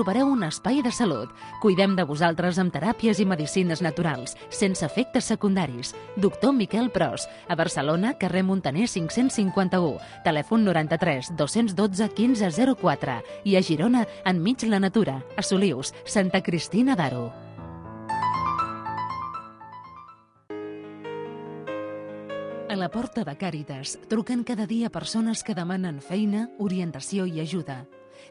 trobareu un espai de salut. Cuidem de vosaltres amb teràpies i medicines naturals, sense efectes secundaris. Doctor Miquel Pros, a Barcelona, carrer Montaner 551, telèfon 93 212 1504 i a Girona, enmig la natura, a Solius, Santa Cristina d'Aro. A la porta de Càritas truquen cada dia persones que demanen feina, orientació i ajuda.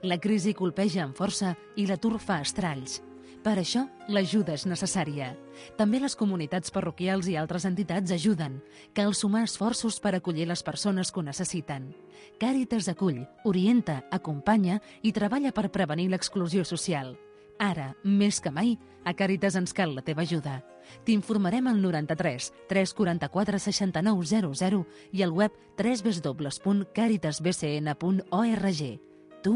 La crisi colpeja amb força i l'atur fa estralls. Per això, l'ajuda és necessària. També les comunitats parroquials i altres entitats ajuden. Cal sumar esforços per acollir les persones que ho necessiten. Càritas acull, orienta, acompanya i treballa per prevenir l'exclusió social. Ara, més que mai, a Càritas ens cal la teva ajuda. T'informarem al 93 344 69 00 i al web www.caritasbcn.org. Tu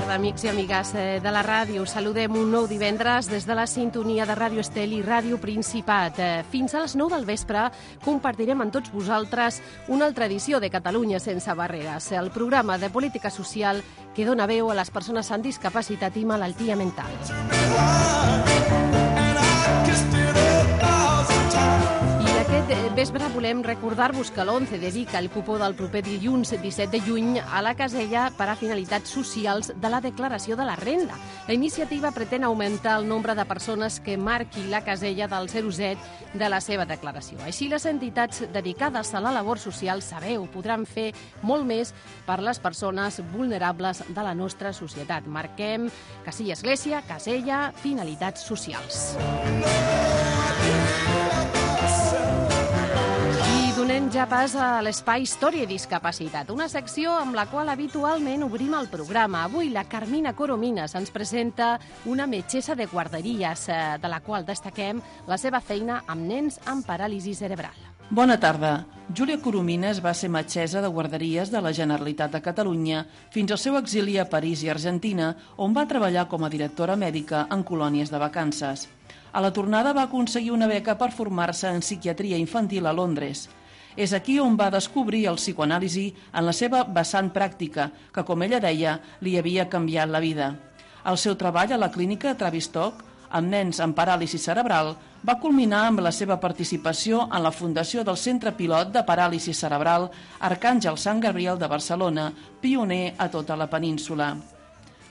tarda, amics i amigues eh, de la ràdio. Saludem un nou divendres des de la sintonia de Ràdio Estel i Ràdio Principat. Eh, Fins a les 9 del vespre compartirem amb tots vosaltres una altra edició de Catalunya sense barreres, el programa de política social que dona veu a les persones amb discapacitat i malaltia mental. I volem recordar-vos que l'11 dedica el cupó del proper dilluns 17 de juny a la casella per a finalitats socials de la declaració de la renda. La iniciativa pretén augmentar el nombre de persones que marqui la casella del 07 de la seva declaració. Així, les entitats dedicades a la labor social, sabeu, podran fer molt més per les persones vulnerables de la nostra societat. Marquem Casilla Església, Casella, finalitats socials. I ja pas a l'espai Història i Discapacitat, una secció amb la qual habitualment obrim el programa. Avui la Carmina Coromines ens presenta una metgessa de guarderies, eh, de la qual destaquem la seva feina amb nens amb paràlisi cerebral. Bona tarda. Júlia Coromines va ser metgessa de guarderies de la Generalitat de Catalunya fins al seu exili a París i Argentina, on va treballar com a directora mèdica en colònies de vacances. A la tornada va aconseguir una beca per formar-se en psiquiatria infantil a Londres. És aquí on va descobrir el psicoanàlisi en la seva vessant pràctica, que, com ella deia, li havia canviat la vida. El seu treball a la clínica Travistock, amb nens amb paràlisi cerebral, va culminar amb la seva participació en la fundació del Centre Pilot de Paràlisi Cerebral Arcàngel Sant Gabriel de Barcelona, pioner a tota la península.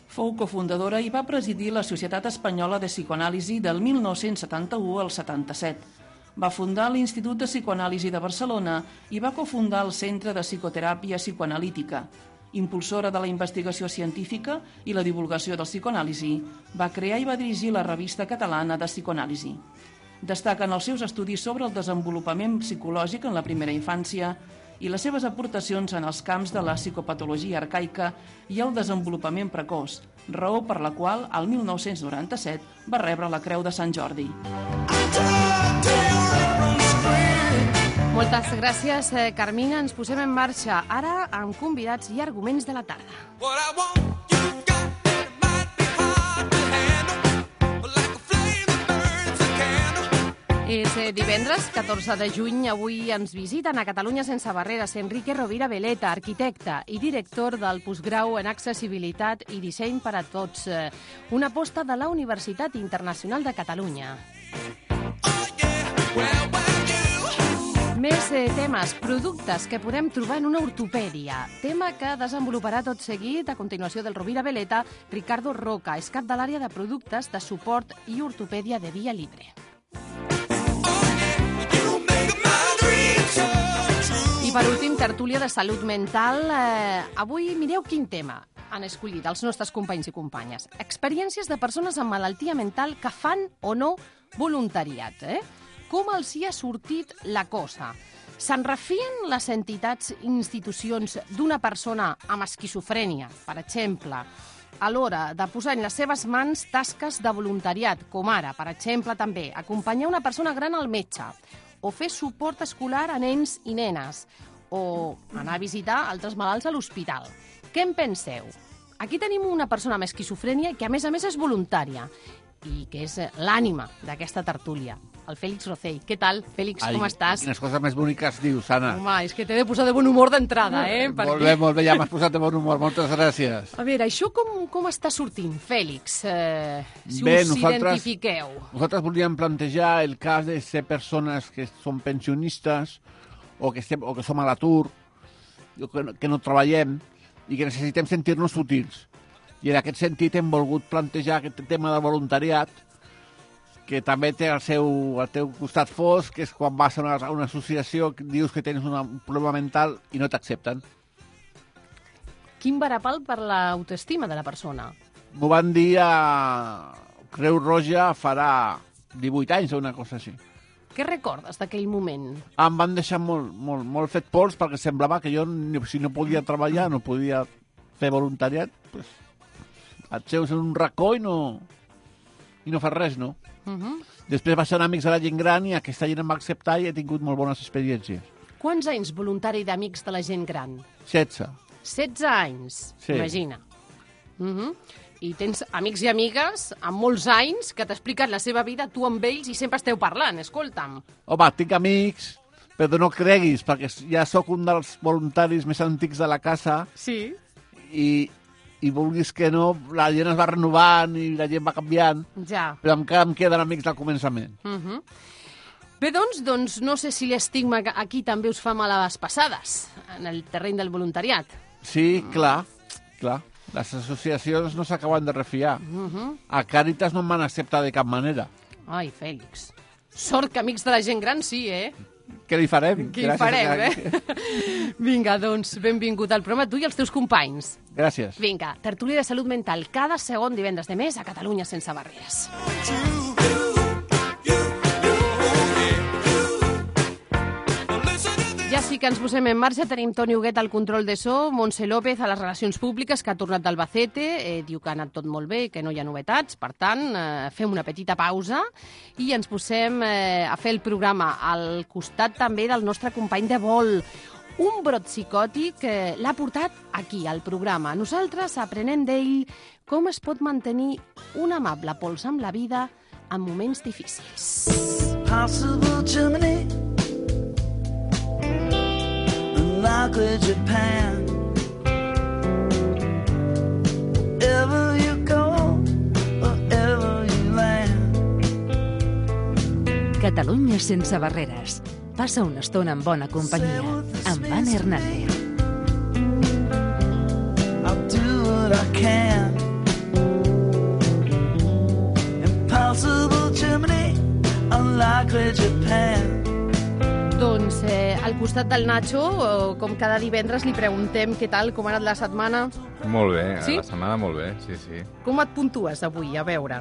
Fou cofundadora i va presidir la Societat Espanyola de Psicoanàlisi del 1971 al 77. Va fundar l'Institut de Psicoanàlisi de Barcelona i va cofundar el Centre de Psicoteràpia Psicoanalítica. Impulsora de la investigació científica i la divulgació del psicoanàlisi, va crear i va dirigir la revista catalana de psicoanàlisi. Destaquen els seus estudis sobre el desenvolupament psicològic en la primera infància i les seves aportacions en els camps de la psicopatologia arcaica i el desenvolupament precoç, raó per la qual, al 1997, va rebre la Creu de Sant Jordi. Moltes gràcies, eh, Carmina. Ens posem en marxa ara amb convidats i arguments de la tarda. What I want. És eh, divendres, 14 de juny. Avui ens visiten a Catalunya sense barreres Enrique Rovira Veleta, arquitecte i director del postgrau en accessibilitat i disseny per a tots. eh, Una aposta de la Universitat Internacional de Catalunya. Oh yeah, well, well. Més eh, temes, productes que podem trobar en una ortopèdia. Tema que desenvoluparà tot seguit a continuació del Rovira Veleta, Ricardo Roca, és cap de l'àrea de productes de suport i ortopèdia de Via Libre. I per últim, tertúlia de salut mental. Eh, avui mireu quin tema han escollit els nostres companys i companyes. Experiències de persones amb malaltia mental que fan o no voluntariat. Eh? Com els hi ha sortit la cosa? Se'n refien les entitats i institucions d'una persona amb esquizofrènia, per exemple, a l'hora de posar en les seves mans tasques de voluntariat, com ara, per exemple, també, acompanyar una persona gran al metge, o fer suport escolar a nens i nenes, o anar a visitar altres malalts a l'hospital. Què en penseu? Aquí tenim una persona amb esquizofrènia que, a més a més, és voluntària i que és l'ànima d'aquesta tertúlia, el Fèlix Rocell. Què tal, Fèlix, com estàs? Quines coses més boniques dius, Anna. Home, és que t'he de posar de bon humor d'entrada, eh? Molt bé, molt bé, ja m'has posat de bon humor, moltes gràcies. A veure, això com, com està sortint, Fèlix? Eh, si Bé, us nosaltres- identifiqueu. Nosaltres volíem plantejar el cas de ser persones que són pensionistes o que, estem, o que som a l'atur, que, no- que no treballem i que necessitem sentir-nos útils. I en aquest sentit hem volgut plantejar aquest tema de voluntariat que també té el seu, el teu costat fosc, que és quan vas a una, a una associació que dius que tens una, un problema mental i no t'accepten. Quin varapal per l'autoestima de la persona. M'ho van dir a Creu Roja farà 18 anys o una cosa així. Què recordes d'aquell moment? em van deixar molt, molt, molt fet pols perquè semblava que jo, si no podia treballar, no podia fer voluntariat, pues, et seus en un racó i no, i no fas res, no? Uh -huh. Després va ser amics de la gent gran i aquesta gent em va acceptar i he tingut molt bones experiències. Quants anys voluntari d'Amics de la Gent Gran? 16. 16 anys, Sí. imagina. Uh -huh. I tens amics i amigues amb molts anys que t'expliquen la seva vida, tu amb ells, i sempre esteu parlant, escolta'm. Home, tinc amics, però no creguis, perquè ja sóc un dels voluntaris més antics de la casa Sí. i, i vulguis que no, la gent es va renovant i la gent va canviant, Ja. però encara em queden amics del començament. Uh -huh. Bé, doncs, doncs, no sé si l'estigma aquí també us fa mal a les passades, en el terreny del voluntariat. Sí, clar, clar. Les associacions no s'acaben de refiar. Uh -huh. A Càritas no em van acceptar de cap manera. Ai, Fèlix. Sort que amics de la gent gran sí, eh? Què li farem? Què hi farem, eh? Vinga, doncs, benvingut al programa, tu i els teus companys. Gràcies. Vinga, tertúlia de salut mental cada segon divendres de mes a Catalunya sense barreres. Ja sí que ens posem en marxa. Tenim Toni Huguet al control de so, Montse López a les relacions públiques, que ha tornat d'Albacete, eh, diu que ha anat tot molt bé i que no hi ha novetats. Per tant, eh, fem una petita pausa i ens posem eh, a fer el programa al costat també del nostre company de vol, un brot psicòtic eh, l'ha portat aquí, al programa. Nosaltres aprenem d'ell com es pot mantenir un amable pols amb la vida en moments difícils. possible Germany, likely Japan. Wherever you go, wherever you land. Catalunya sense barreres. Passa una estona en bona companyia. Amb Anna Hernández. I'll do what I can. Impossible Germany, unlikely Japan. Doncs eh, al costat del Nacho, com cada divendres, li preguntem què tal, com ha anat la setmana. Molt bé, Sí? la setmana molt bé, sí, sí. Com et puntues avui? A veure.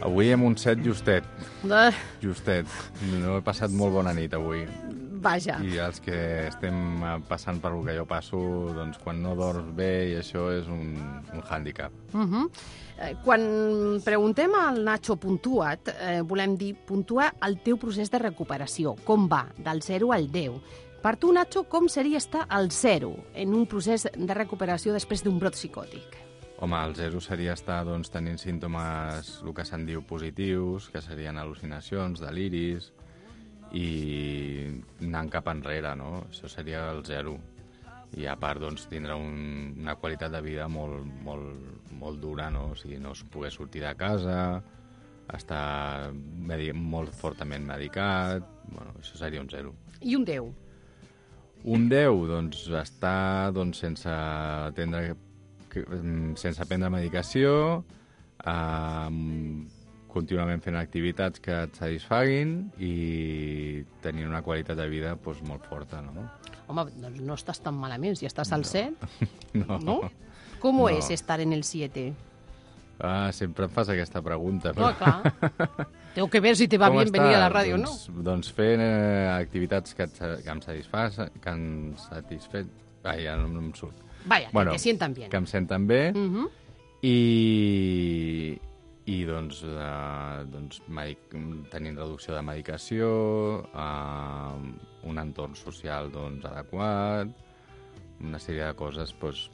Avui amb un set justet, Eh, justet. No he passat molt bona nit avui. vaja. I els que estem eh, passant per el que jo passo, doncs quan no dorms bé i això és un, un hàndicap. Uh -huh. Eh, quan preguntem al Nacho puntuat, eh, volem dir puntua el teu procés de recuperació. Com va? Del 0 al 10. Per tu, Nacho, com seria estar al 0 en un procés de recuperació després d'un brot psicòtic? Home, el zero seria estar doncs, tenint símptomes, el que se'n diu positius, que serien al·lucinacions, deliris, i anant cap enrere, no? Això seria el zero. I a part, doncs, tindrà un, una qualitat de vida molt, molt, molt dura, no? O sigui, no es poder sortir de casa, estar medi molt fortament medicat... Bueno, això seria un zero. I un 10? Un 10, doncs, està doncs, sense atendre mm, sense prendre medicació, eh, contínuament fent activitats que et satisfaguin i tenint una qualitat de vida doncs, molt forta, no? Home, doncs no estàs tan malament si estàs al 7, No. no? Com No. és estar en el 7? Ah, sempre em fas aquesta pregunta. No, clar. Tengo que ver si te va Com bien venir a la ràdio, no? doncs, Doncs fent eh, activitats que, et, que em satisfas, que em satisfet... Ai, ja no, no em surt. Vaya, que te sientan bien. Que em senten bé Mhm. I, i doncs, eh, doncs medic, tenint reducció de medicació, eh, un entorn social doncs, adequat, una sèrie de coses doncs,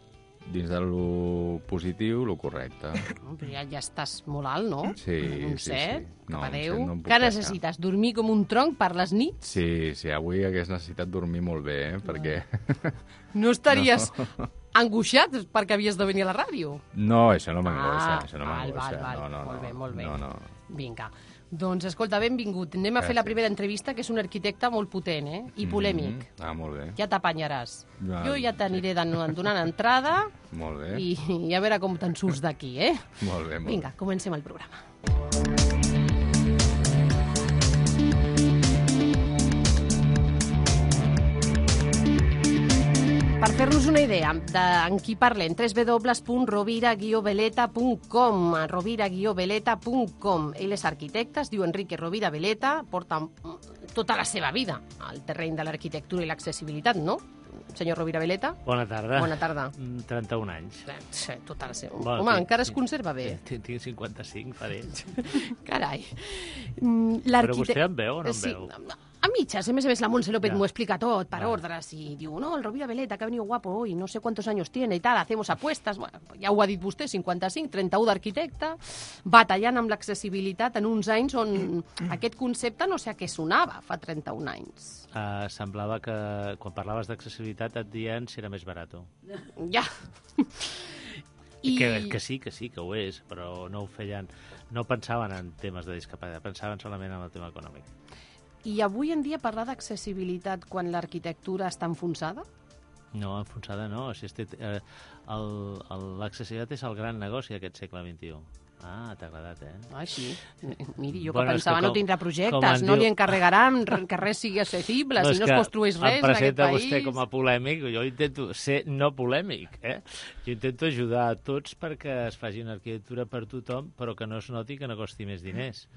dins de lo positiu, lo correcte. No, però ja, ja estàs molt alt, no? Sí, un sí, set, sí. cap No, a un deu. set no Què queixar. necessites? Dormir com un tronc per les nits? Sí, sí, avui hagués necessitat dormir molt bé, eh? perquè... No estaries angoixat perquè havies de venir a la ràdio? No, això no m'angoixa, Ah, això no m'angoixa. No, no, Molt bé, molt bé. No, no. Vinga. Doncs, escolta, benvingut. Anem a fer la primera entrevista, que és un arquitecte molt potent, eh? I polèmic. Mm, ah, molt bé, Ja t'apanyaràs. Ja, jo ja t'aniré don- donant entrada molt bé, i, i a veure com te'n surts d'aquí, eh? molt bé. Molt Vinga, comencem el programa. Fer-nos una idea de en qui parlem, www.rovira-veleta.com rovira-veleta.com Ell és arquitecte, es diu Enrique Rovira Veleta, porta mm, tota la seva vida al terreny de l'arquitectura i l'accessibilitat, no? Senyor Rovira Veleta? Bona tarda. Bona tarda. Mm, 31 anys. Sí, tota la seva... Bueno, Home, tinc- encara es conserva bé. Tinc, tinc 55, faré. Carai. Mm, Però vostè em veu o no em sí, veu? A mitges, a més a més la Montse López Ja. m'ho explica tot per Va. ordres i diu, no, el Rovira Veleta que ha venido guapo hoy, no sé cuántos años tiene y tal, hacemos apuestas, bueno, ja ho ha dit vostè, 55, 31 d'arquitecte, batallant amb l'accessibilitat en uns anys on aquest concepte no sé a què sonava fa 31 anys. Uh, semblava que quan parlaves d'accessibilitat et diuen si era més barat. Ja. I... Que, que sí, que sí, que ho és, però no ho feien... No pensaven en temes de discapacitat, pensaven solament en el tema econòmic. I avui en dia parlar d'accessibilitat quan l'arquitectura està enfonsada? No, enfonsada no. Si este, eh, L'accessibilitat és el gran negoci d'aquest segle XXI. Ah, t'ha agradat, eh? Ai, sí. Miri, jo Bueno, que és que pensava com- no tindrà projectes, no diu- li encarregaran re- que res sigui accessible, si és no es construeix res en aquest presenta país. vostè com a polèmic, jo intento ser no polèmic, eh? Jo intento ajudar a tots perquè es faci una arquitectura per tothom, però que no es noti que no costi més diners.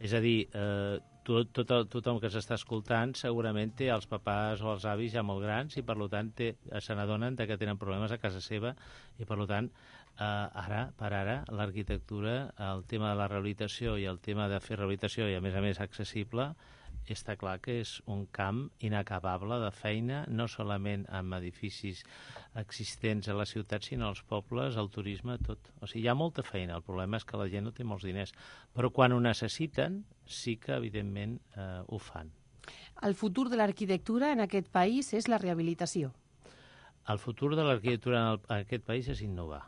és a dir, eh, tot, tot el, tothom que s'està escoltant segurament té els papàs o els avis ja molt grans i per tant té- se n'adonen que tenen problemes a casa seva i per tant eh, ara, per ara, l'arquitectura, el tema de la rehabilitació i el tema de fer rehabilitació i a més a més accessible està clar que és un camp inacabable de feina, no solament amb edificis existents a la ciutat, sinó als pobles, al turisme, tot. O sigui, hi ha molta feina, el problema és que la gent no té molts diners, però quan ho necessiten, sí que, evidentment, eh, ho fan. El futur de l'arquitectura en aquest país és la rehabilitació. El futur de l'arquitectura en, el, en aquest país és innovar.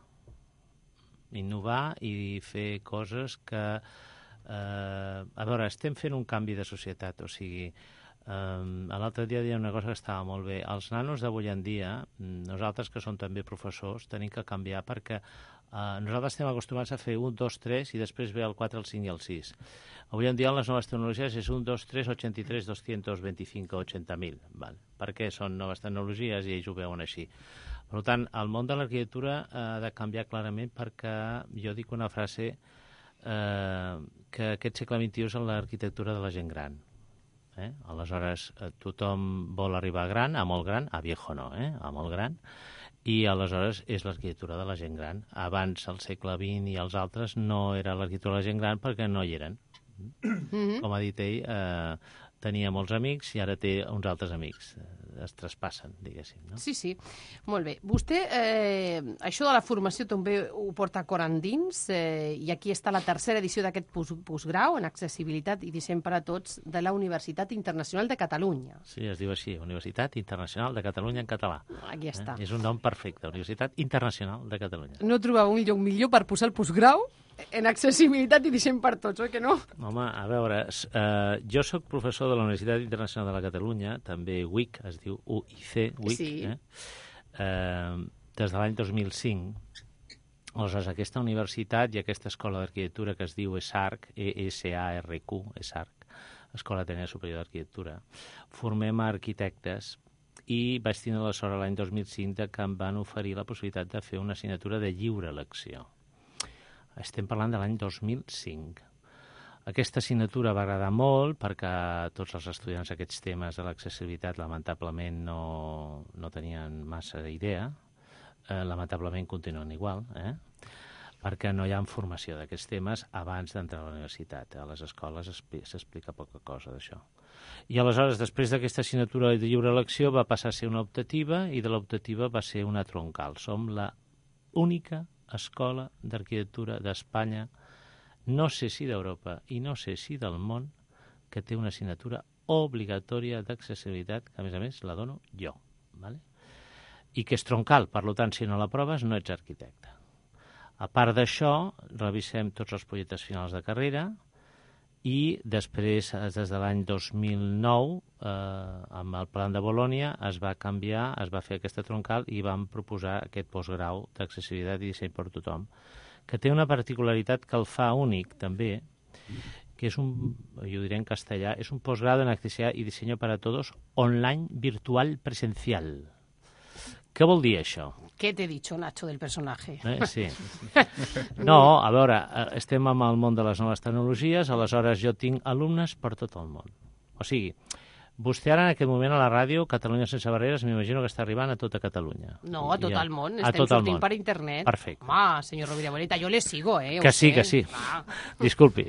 Innovar i fer coses que... Eh, a veure, estem fent un canvi de societat, o sigui, Um, L'altre dia deia una cosa que estava molt bé. Els nanos d'avui en dia, nosaltres que som també professors, tenim que canviar perquè uh, nosaltres estem acostumats a fer un, dos, tres i després ve el 4, el 5 i el 6. Avui en dia les noves tecnologies és un, 2, 3, 83, 225, 80.000. Val? Perquè són noves tecnologies i ells ho veuen així. Per tant, el món de l'arquitectura ha de canviar clarament perquè jo dic una frase eh, que aquest segle XXI és l'arquitectura de la gent gran. Eh? Aleshores, eh, tothom vol arribar gran, a molt gran, a viejo no, eh? a molt gran, i aleshores és l'arquitectura de la gent gran. Abans, al segle XX i els altres, no era l'arquitectura de la gent gran perquè no hi eren. Mhm. Com ha dit ell, eh, tenia molts amics i ara té uns altres amics. Es traspassen, diguéssim. No? Sí, sí. Molt bé. Vostè, eh, això de la formació també ho porta cor endins eh, i aquí està la tercera edició d'aquest pos- postgrau en accessibilitat i disseny per a tots de la Universitat Internacional de Catalunya. Sí, es diu així, Universitat Internacional de Catalunya en català. Aquí està. Eh? És un nom perfecte, Universitat Internacional de Catalunya. No trobava un lloc millor per posar el postgrau en accessibilitat i disseny per tots, oi que no? Home, a veure, eh, jo sóc professor de la Universitat Internacional de la Catalunya, també UIC, es diu UIC, UIC, Sí. eh? eh, des de l'any 2005. Aleshores, aquesta universitat i aquesta escola d'arquitectura que es diu ESARC, E-S-A-R-Q, ESARC, Escola Tècnica Superior d'Arquitectura, formem arquitectes i vaig tenir la sort l'any 2005 de que em van oferir la possibilitat de fer una assignatura de lliure elecció. Estem parlant de l'any 2005. Aquesta assignatura va agradar molt perquè tots els estudiants d'aquests temes de l'accessibilitat lamentablement no, no tenien massa idea. Eh, lamentablement continuen igual. Eh? perquè no hi ha formació d'aquests temes abans d'entrar a la universitat. A les escoles expli- s'explica poca cosa d'això. I aleshores, després d'aquesta assignatura de lliure elecció, va passar a ser una optativa i de l'optativa va ser una troncal. Som la única escola d'arquitectura d'Espanya, no sé si d'Europa i no sé si del món, que té una assignatura obligatòria d'accessibilitat, que a més a més la dono jo. Vale? I que és troncal, per tant, si no la proves, no ets arquitecte. A part d'això, revisem tots els projectes finals de carrera i després, eh, des de l'any 2009, eh, amb el Plan de Bolònia, es va canviar, es va fer aquesta troncal i vam proposar aquest postgrau d'accessibilitat i disseny per tothom, que té una particularitat que el fa únic, també, que és un, jo diré en castellà, és un postgrado en accesibilidad y diseño para todos online virtual presencial. Què vol dir això? ¿Qué te he dicho, Nacho, del personaje? Eh? Sí. No, a veure, eh, estem amb el món de les noves tecnologies, aleshores jo tinc alumnes per tot el món. O sigui, vostè ara en aquest moment a la ràdio, Catalunya sense barreres, m'imagino que està arribant a tota Catalunya. No, a tot el món. A Estem tot el sortint món. per internet. Perfecte. Home, senyor Rovira Boneta, jo le sigo, eh? Que sí, que sí. Va. Disculpi,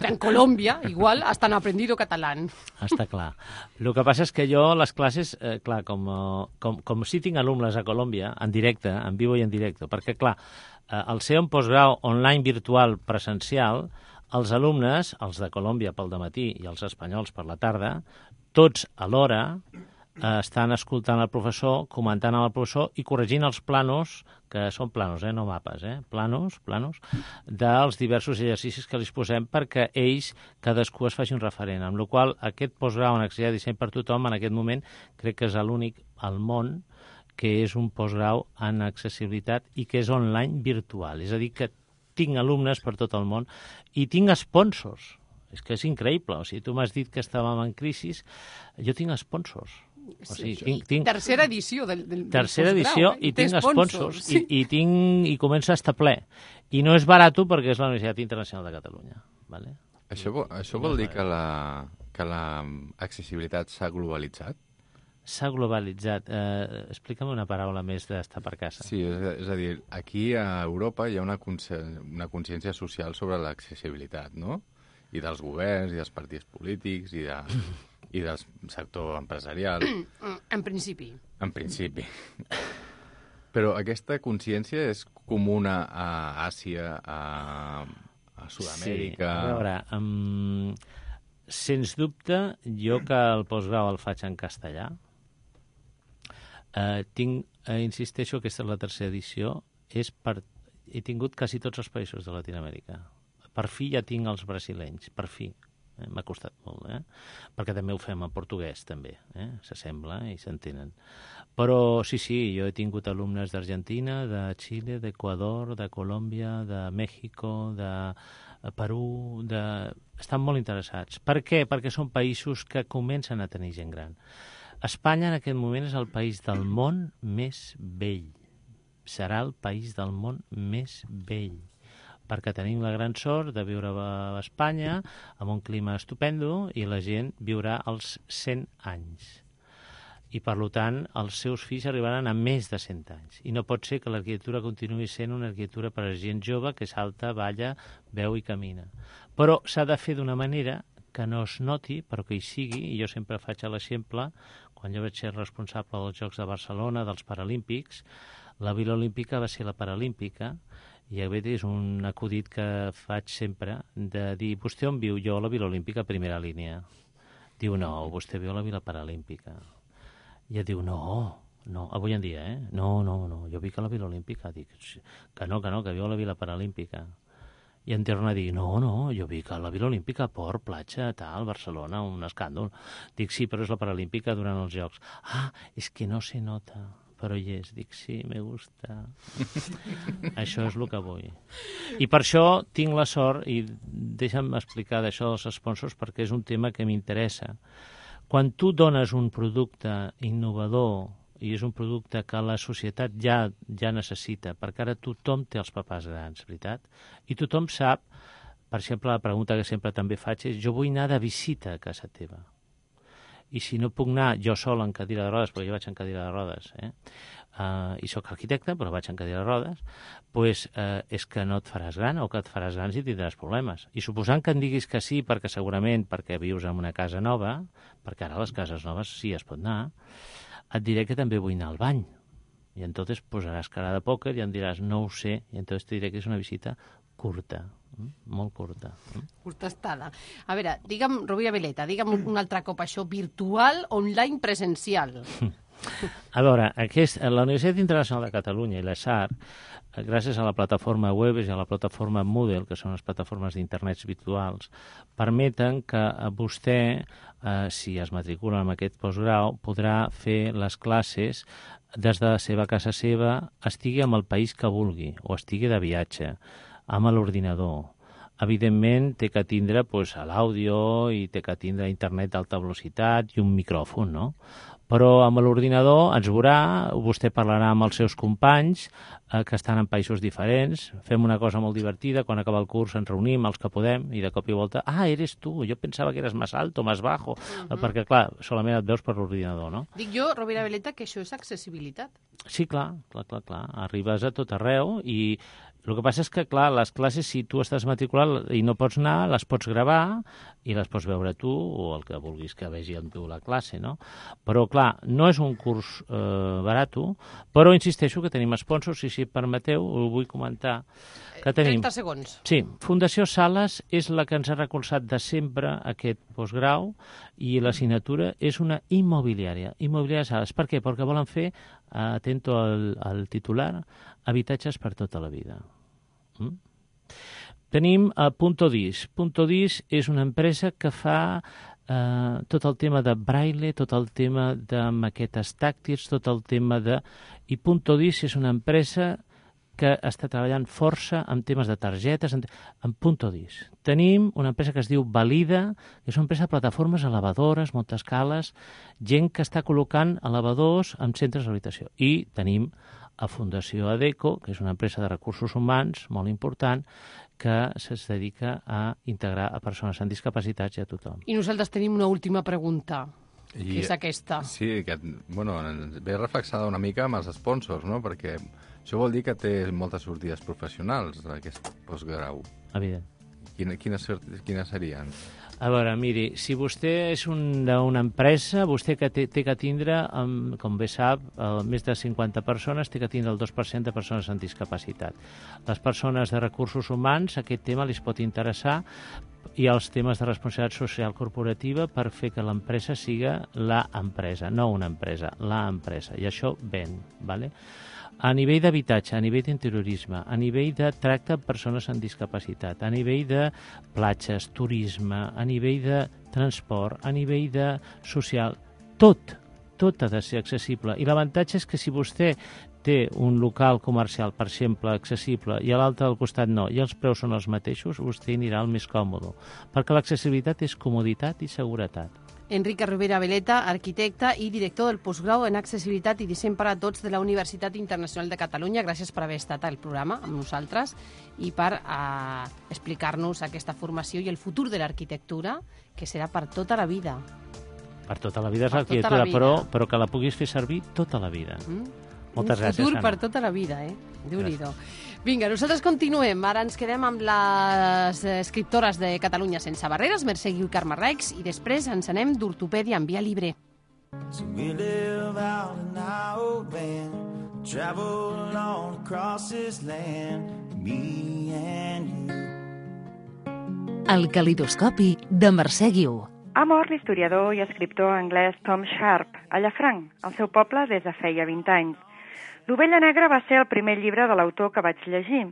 En Colombia, igual, hasta han aprendido catalán. està clar. El que passa és que jo les classes, eh, clar, com, com, com si tinc alumnes a Colòmbia, en directe, en vivo i en directe, perquè, clar, eh, al ser un postgrau online virtual presencial, els alumnes, els de Colòmbia pel matí i els espanyols per la tarda, tots alhora eh, estan escoltant el professor, comentant amb el professor i corregint els planos, que són planos, eh, no mapes, eh, planos, planos, dels diversos exercicis que li posem perquè ells, cadascú es faci un referent, amb la qual aquest postgrau en accessibilitat i disseny per tothom en aquest moment crec que és l'únic al món que és un postgrau en accessibilitat i que és online virtual. És a dir, que tinc alumnes per tot el món i tinc sponsors. És que és increïble. O sigui, tu m'has dit que estàvem en crisi, jo tinc sponsors. O sigui, tinc, tinc Tercera edició del, del, tercera edició eh? i tinc sponsors. Sí. I, i, tinc, i comença a estar ple. I no és barat perquè és la Universitat Internacional de Catalunya. Vale? Això, això vol dir que la, que la accessibilitat s'ha globalitzat? S'ha globalitzat. Eh, explica'm una paraula més d'estar per casa. Sí, és, a- és a dir, aquí a Europa hi ha una, consci una consciència social sobre l'accessibilitat, no? I dels governs, i dels partits polítics, i, de, i del sector empresarial, En principi. en principi. Però aquesta consciència és comuna a Àsia, a, a Sud-amèrica... Sí, a veure, um, sens dubte, jo que el postgrau el faig en castellà, eh, tinc, eh, insisteixo, aquesta és la tercera edició, és per, he tingut quasi tots els països de Latinoamèrica. Per fi ja tinc els brasilenys, per fi. Eh? M'ha costat molt, eh? perquè també ho fem en portuguès, també. Eh? S'assembla i s'entenen. Però sí, sí, jo he tingut alumnes d'Argentina, de Xile, d'Equador, de Colòmbia, de Mèxico, de Perú, de... estan molt interessats. Per què? Perquè són països que comencen a tenir gent gran. Espanya en aquest moment és el país del món més vell. Serà el país del món més vell perquè tenim la gran sort de viure a Espanya amb un clima estupendo i la gent viurà als 100 anys. I, per tant, els seus fills arribaran a més de 100 anys. I no pot ser que l'arquitectura continuï sent una arquitectura per a gent jove que salta, balla, veu i camina. Però s'ha de fer d'una manera que no es noti, però que hi sigui, i jo sempre faig l'exemple, quan jo vaig ser responsable dels Jocs de Barcelona, dels Paralímpics, la Vila Olímpica va ser la Paralímpica, i aquest és un acudit que faig sempre, de dir, vostè on viu? Jo a la Vila Olímpica, primera línia. Diu, no, vostè viu a la Vila Paralímpica. I ella diu, no, no, avui en dia, eh? No, no, no, jo vic a la Vila Olímpica. Dic, "Sí, que no, que no, que viu a la Vila Paralímpica. I em torna a dir, no, no, jo vic a la Vila Olímpica, port, platja, tal, Barcelona, un escàndol. Dic, sí, però és la Paralímpica durant els Jocs. Ah, és que no se nota, però hi és. Dic, sí, me gusta. això és el que vull. I per això tinc la sort, i deixa'm explicar d'això dels sponsors, perquè és un tema que m'interessa. Quan tu dones un producte innovador i és un producte que la societat ja ja necessita, perquè ara tothom té els papàs grans, veritat? I tothom sap, per exemple, la pregunta que sempre també faig és jo vull anar de visita a casa teva. i si no puc anar jo sol en cadira de rodes, perquè jo vaig en cadira de rodes, eh? Uh, i sóc arquitecte, però vaig en cadira de rodes, pues, uh, és que no et faràs gran o que et faràs gran i tindràs problemes. I suposant que em diguis que sí, perquè segurament perquè vius en una casa nova, perquè ara les cases noves sí es pot anar, et diré que també vull anar al bany. I entonces posaràs cara de pòquer i em diràs no ho sé, i entonces te diré que és una visita curta, mm? molt curta. Curta estada. A veure, digue'm, Rovira Vileta, digue'm un altre cop això, virtual, online, presencial. A veure, aquest, la Universitat Internacional de Catalunya i l'ESAR, eh, gràcies a la plataforma Webes i a la plataforma Moodle, que són les plataformes d'internets virtuals, permeten que eh, vostè, eh, si es matricula en aquest postgrau, podrà fer les classes des de la seva casa seva, estigui en el país que vulgui o estigui de viatge, amb l'ordinador. Evidentment, té que tindre pues, l'àudio i té que tindre internet d'alta velocitat i un micròfon, no? Però amb l'ordinador ens veurà, vostè parlarà amb els seus companys eh, que estan en països diferents, fem una cosa molt divertida, quan acaba el curs ens reunim els que podem i de cop i volta, ah, eres tu, jo pensava que eres més alto, més bajo, uh -huh. perquè clar, solament et veus per l'ordinador, no? Dic jo, Rovira Vileta, que això és accessibilitat. Sí, clar, clar, clar, clar. Arribes a tot arreu i el que passa és que, clar, les classes, si tu estàs matriculat i no pots anar, les pots gravar i les pots veure tu o el que vulguis que vegi amb tu la classe, no? Però, clar, no és un curs eh, barato, però insisteixo que tenim sponsors i, si permeteu, ho vull comentar, que tenim... 30 segons. Sí, Fundació Sales és la que ens ha recolzat de sempre aquest postgrau i l'assignatura és una immobiliària. Immobiliària Sales. Per què? Perquè volen fer, eh, atento al, al titular, habitatges per tota la vida. Mm? Tenim a Punto Dis. Punto Dis és una empresa que fa eh, tot el tema de braille, tot el tema de maquetes tàctils, tot el tema de... I Punto Dis és una empresa que està treballant força en temes de targetes, en, en Punto Dis. Tenim una empresa que es diu Valida, que és una empresa de plataformes elevadores, multescales, gent que està col·locant elevadors en centres d'habitació. I tenim a Fundació ADECO, que és una empresa de recursos humans molt important, que es dedica a integrar a persones amb discapacitats i a tothom. I nosaltres tenim una última pregunta, I- que és aquesta. Sí, que, bueno, ve reflexada una mica amb els sponsors, no? Perquè això vol dir que té moltes sortides professionals, aquest postgrau. Evident. Quina, quines, quines serien? A veure, miri, si vostè és un, d'una empresa, vostè que té, té que tindre, um, com bé sap, uh, més de 50 persones, té que tindre el 2% de persones amb discapacitat. Les persones de recursos humans, aquest tema li pot interessar i els temes de responsabilitat social corporativa per fer que l'empresa siga la empresa, no una empresa, la empresa. I això ven, ¿vale? A nivell d'habitatge, a nivell d'interiorisme, a nivell de tracte amb persones amb discapacitat, a nivell de platges, turisme, a nivell de transport, a nivell de social, tot, tot ha de ser accessible. I l'avantatge és que si vostè té un local comercial, per exemple, accessible, i a l'altre al costat no, i els preus són els mateixos, vostè anirà al més còmode. Perquè l'accessibilitat és comoditat i seguretat. Enrique Rivera Veleta, arquitecte i director del postgrau en accessibilitat i disseny per a tots de la Universitat Internacional de Catalunya. Gràcies per haver estat al programa amb nosaltres i per eh, explicar-nos aquesta formació i el futur de l'arquitectura, que serà per tota la vida. Per tota la vida és tota l'arquitectura, la però, però que la puguis fer servir tota la vida. Mm? Moltes un gràcies, futur Anna. per tota la vida, eh? déu nhi Vinga, nosaltres continuem. Ara ens quedem amb les escriptores de Catalunya sense barreres, Mercè Guiu i Carme Rex, i després ens anem d'ortopèdia en via libre. So we live out in our old van, travel on across this land, me and you. El calidoscopi de Mercè Guiu. Ha mort l'historiador i escriptor anglès Tom Sharp, a Llafranc, al seu poble des de feia 20 anys. L'Ovella Negra va ser el primer llibre de l'autor que vaig llegir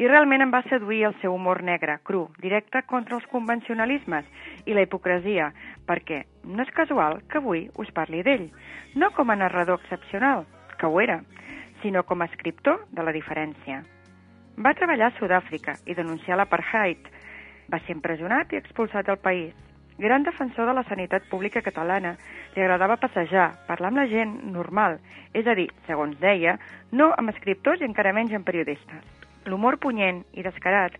i realment em va seduir el seu humor negre, cru, directe contra els convencionalismes i la hipocresia, perquè no és casual que avui us parli d'ell, no com a narrador excepcional, que ho era, sinó com a escriptor de la diferència. Va treballar a Sud-àfrica i denunciar l'apartheid. Va ser empresonat i expulsat del país. Gran defensor de la sanitat pública catalana, li agradava passejar, parlar amb la gent normal, és a dir, segons deia, no amb escriptors i encara menys amb periodistes. L'humor punyent i descarat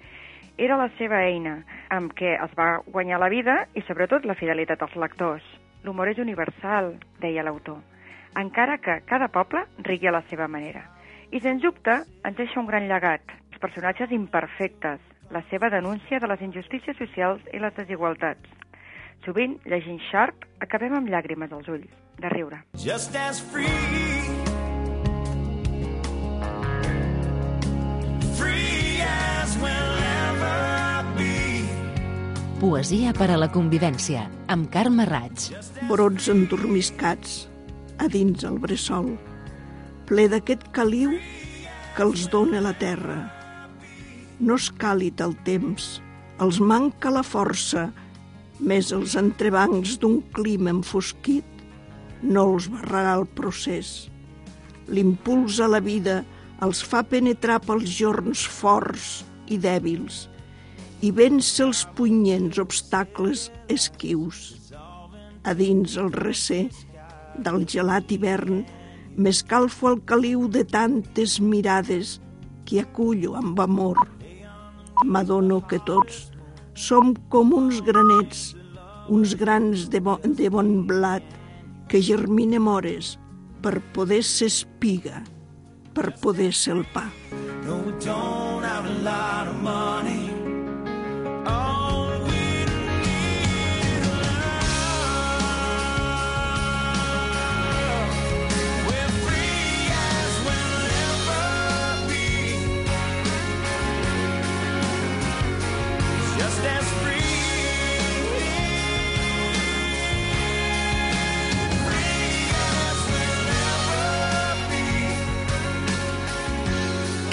era la seva eina, amb què es va guanyar la vida i sobretot la fidelitat als lectors. L'humor és universal, deia l'autor, encara que cada poble rigui a la seva manera. I, sens dubte, ens deixa un gran llegat, els personatges imperfectes, la seva denúncia de les injustícies socials i les desigualtats. Sovint, llegint Sharp, acabem amb llàgrimes als ulls, de riure. just as free. Free as we'll ever be. Poesia per a la convivència, amb Carme Raig. brots endormiscats a dins el bressol, ple d'aquest caliu que els dóna la terra. No és càlid el temps, els manca la força, més els entrebancs d'un clima enfosquit no els barrarà el procés. L'impuls a la vida els fa penetrar pels jorns forts i dèbils i vèncer els punyents obstacles esquius. A dins el recer del gelat hivern m'escalfo el caliu de tantes mirades que acullo amb amor. M'adono que tots som com uns granets, uns grans de, bo, de bon blat que germinem hores per poder ser espiga, per poder ser el pa. No, we don't have a lot of money. All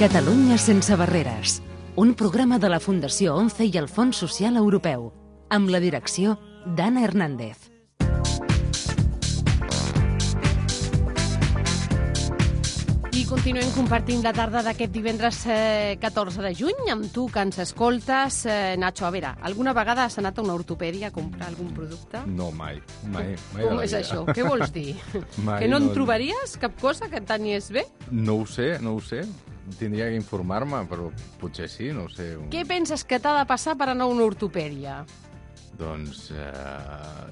Catalunya sense barreres, un programa de la Fundació ONCE i el Fons Social Europeu, amb la direcció d'Anna Hernández. I continuem compartint la tarda d'aquest divendres eh, 14 de juny amb tu que ens escoltes. Eh, Nacho, a veure, alguna vegada has anat a una ortopèdia a comprar algun producte? No, mai. Mai, mai Com és vida. això? Què vols dir? Mai, que no en no- trobaries cap cosa que t'aniés bé? No ho sé, no ho sé. Tindria que informar-me, però potser sí, no ho sé. Un- Què penses que t'ha de passar per anar a una ortopèdia? Doncs eh,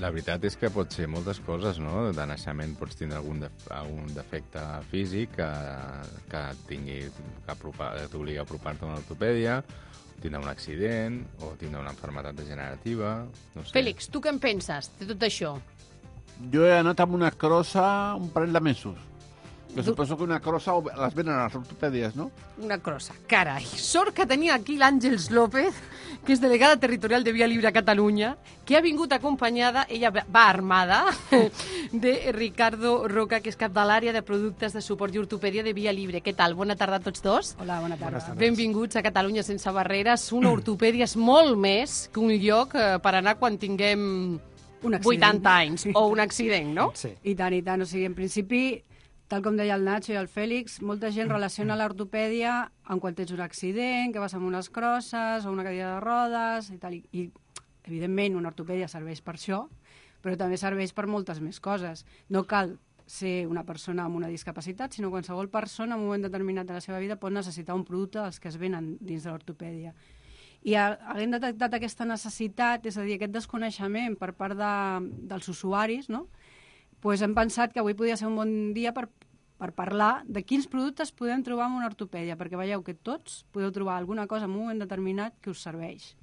la veritat és que pot ser moltes coses, no? De naixement pots tindre algun, def algun defecte físic que, que tingui que t'obligui a apropar-te a una ortopèdia, tindre un accident o tindre una malaltia degenerativa, no sé. Fèlix, tu què en penses de tot això? Jo he anat amb una crossa un parell de mesos. Que suposo que una crossa les venen a les ortopèdies, no? Una crossa. Carai, sort que tenia aquí l'Àngels López, que és delegada territorial de Via Libre a Catalunya, que ha vingut acompanyada, ella va- armada, de Ricardo Roca, que és cap de l'àrea de productes de suport i ortopèdia de Via Libre. Què tal? Bona tarda a tots dos. Hola, bona tarda. Benvinguts a Catalunya sense barreres. Una ortopèdia és molt més que un lloc eh, per anar quan tinguem Un accident. 80 anys o un accident, no? Sí. I tant, i tant. O sigui, en principi, tal com deia el Nacho i el Fèlix, molta gent relaciona l'ortopèdia amb quan tens un accident, que vas amb unes crosses o una cadira de rodes i tal. I, i evidentment, una ortopèdia serveix per això, però també serveix per moltes més coses. No cal ser una persona amb una discapacitat, sinó qualsevol persona en un moment determinat de la seva vida pot necessitar un producte dels que es venen dins de l'ortopèdia. I havent detectat aquesta necessitat, és a dir, aquest desconeixement per part de, dels usuaris, no? Pues hem pensat que avui podia ser un bon dia per, per parlar de quins productes podem trobar en una ortopèdia, perquè veieu que tots podeu trobar alguna cosa en un moment determinat que us serveix.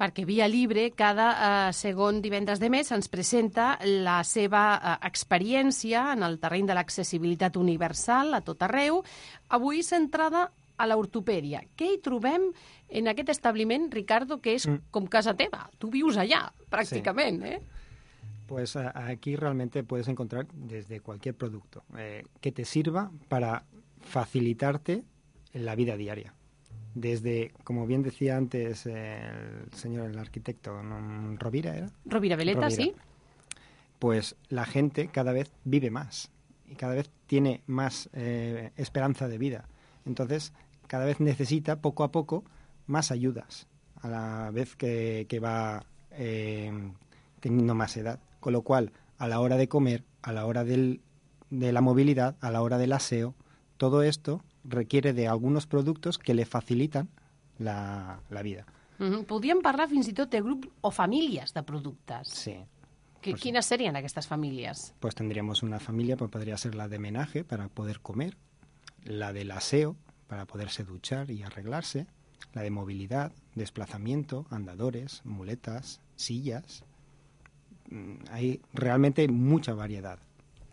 perquè Via Libre cada eh, segon divendres de mes ens presenta la seva eh, experiència en el terreny de l'accessibilitat universal a tot arreu, avui centrada a l'ortopèdia. Què hi trobem en aquest establiment, Ricardo, que és Mm. com casa teva? Tu vius allà, pràcticament, eh? Pues aquí realmente puedes encontrar desde cualquier producto eh, que te sirva para facilitarte la vida diaria. Desde, como bien decía antes el señor, el arquitecto, ¿no? Rovira era, Rovira Veleta, Rovira. sí? pues la gente cada vez vive más y cada vez tiene más eh, esperanza de vida. Entonces, cada vez necesita poco a poco más ayudas a la vez que, que va eh, teniendo más edad. Con lo cual, a la hora de comer, a la hora del- de la movilidad, a la hora del aseo, todo esto requiere de algunos productos que le facilitan la, la vida. Podríem parlar fins i tot de o famílies de productes. Sí. Que, Pues- quines serien aquestes famílies? Pues tendríamos una familia, pues podría ser la de menaje para poder comer, la del aseo para poderse duchar y arreglarse, la de movilidad, desplazamiento, andadores, muletas, sillas. Mm, Hay realmente mucha variedad.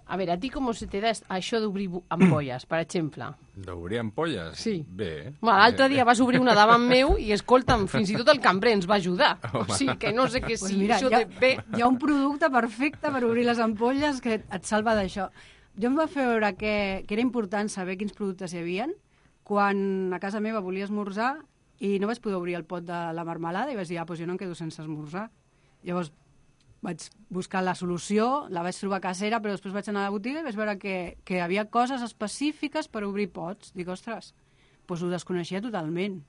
A veure, a ti com se te da això d'obrir ampolles, per exemple? D'obrir ampolles? Sí. Bé. L'altre dia vas obrir una davant meu i, escolta'm, fins i tot el cambrer ens va ajudar. O Home. sigui, que no sé què Pues sí, mira, això ha, de bé... hi ha un producte perfecte per obrir les ampolles que et salva d'això. Jo em va fer veure que, que era important saber quins productes hi havien quan a casa meva volia esmorzar i no vaig poder obrir el pot de la marmelada i vaig dir, ah, doncs jo no em quedo sense esmorzar. Llavors vaig buscar la solució, la vaig trobar casera, però després vaig anar a la botiga i vaig veure que, que hi havia coses específiques per obrir pots. Dic, ostres, doncs ho desconeixia totalment.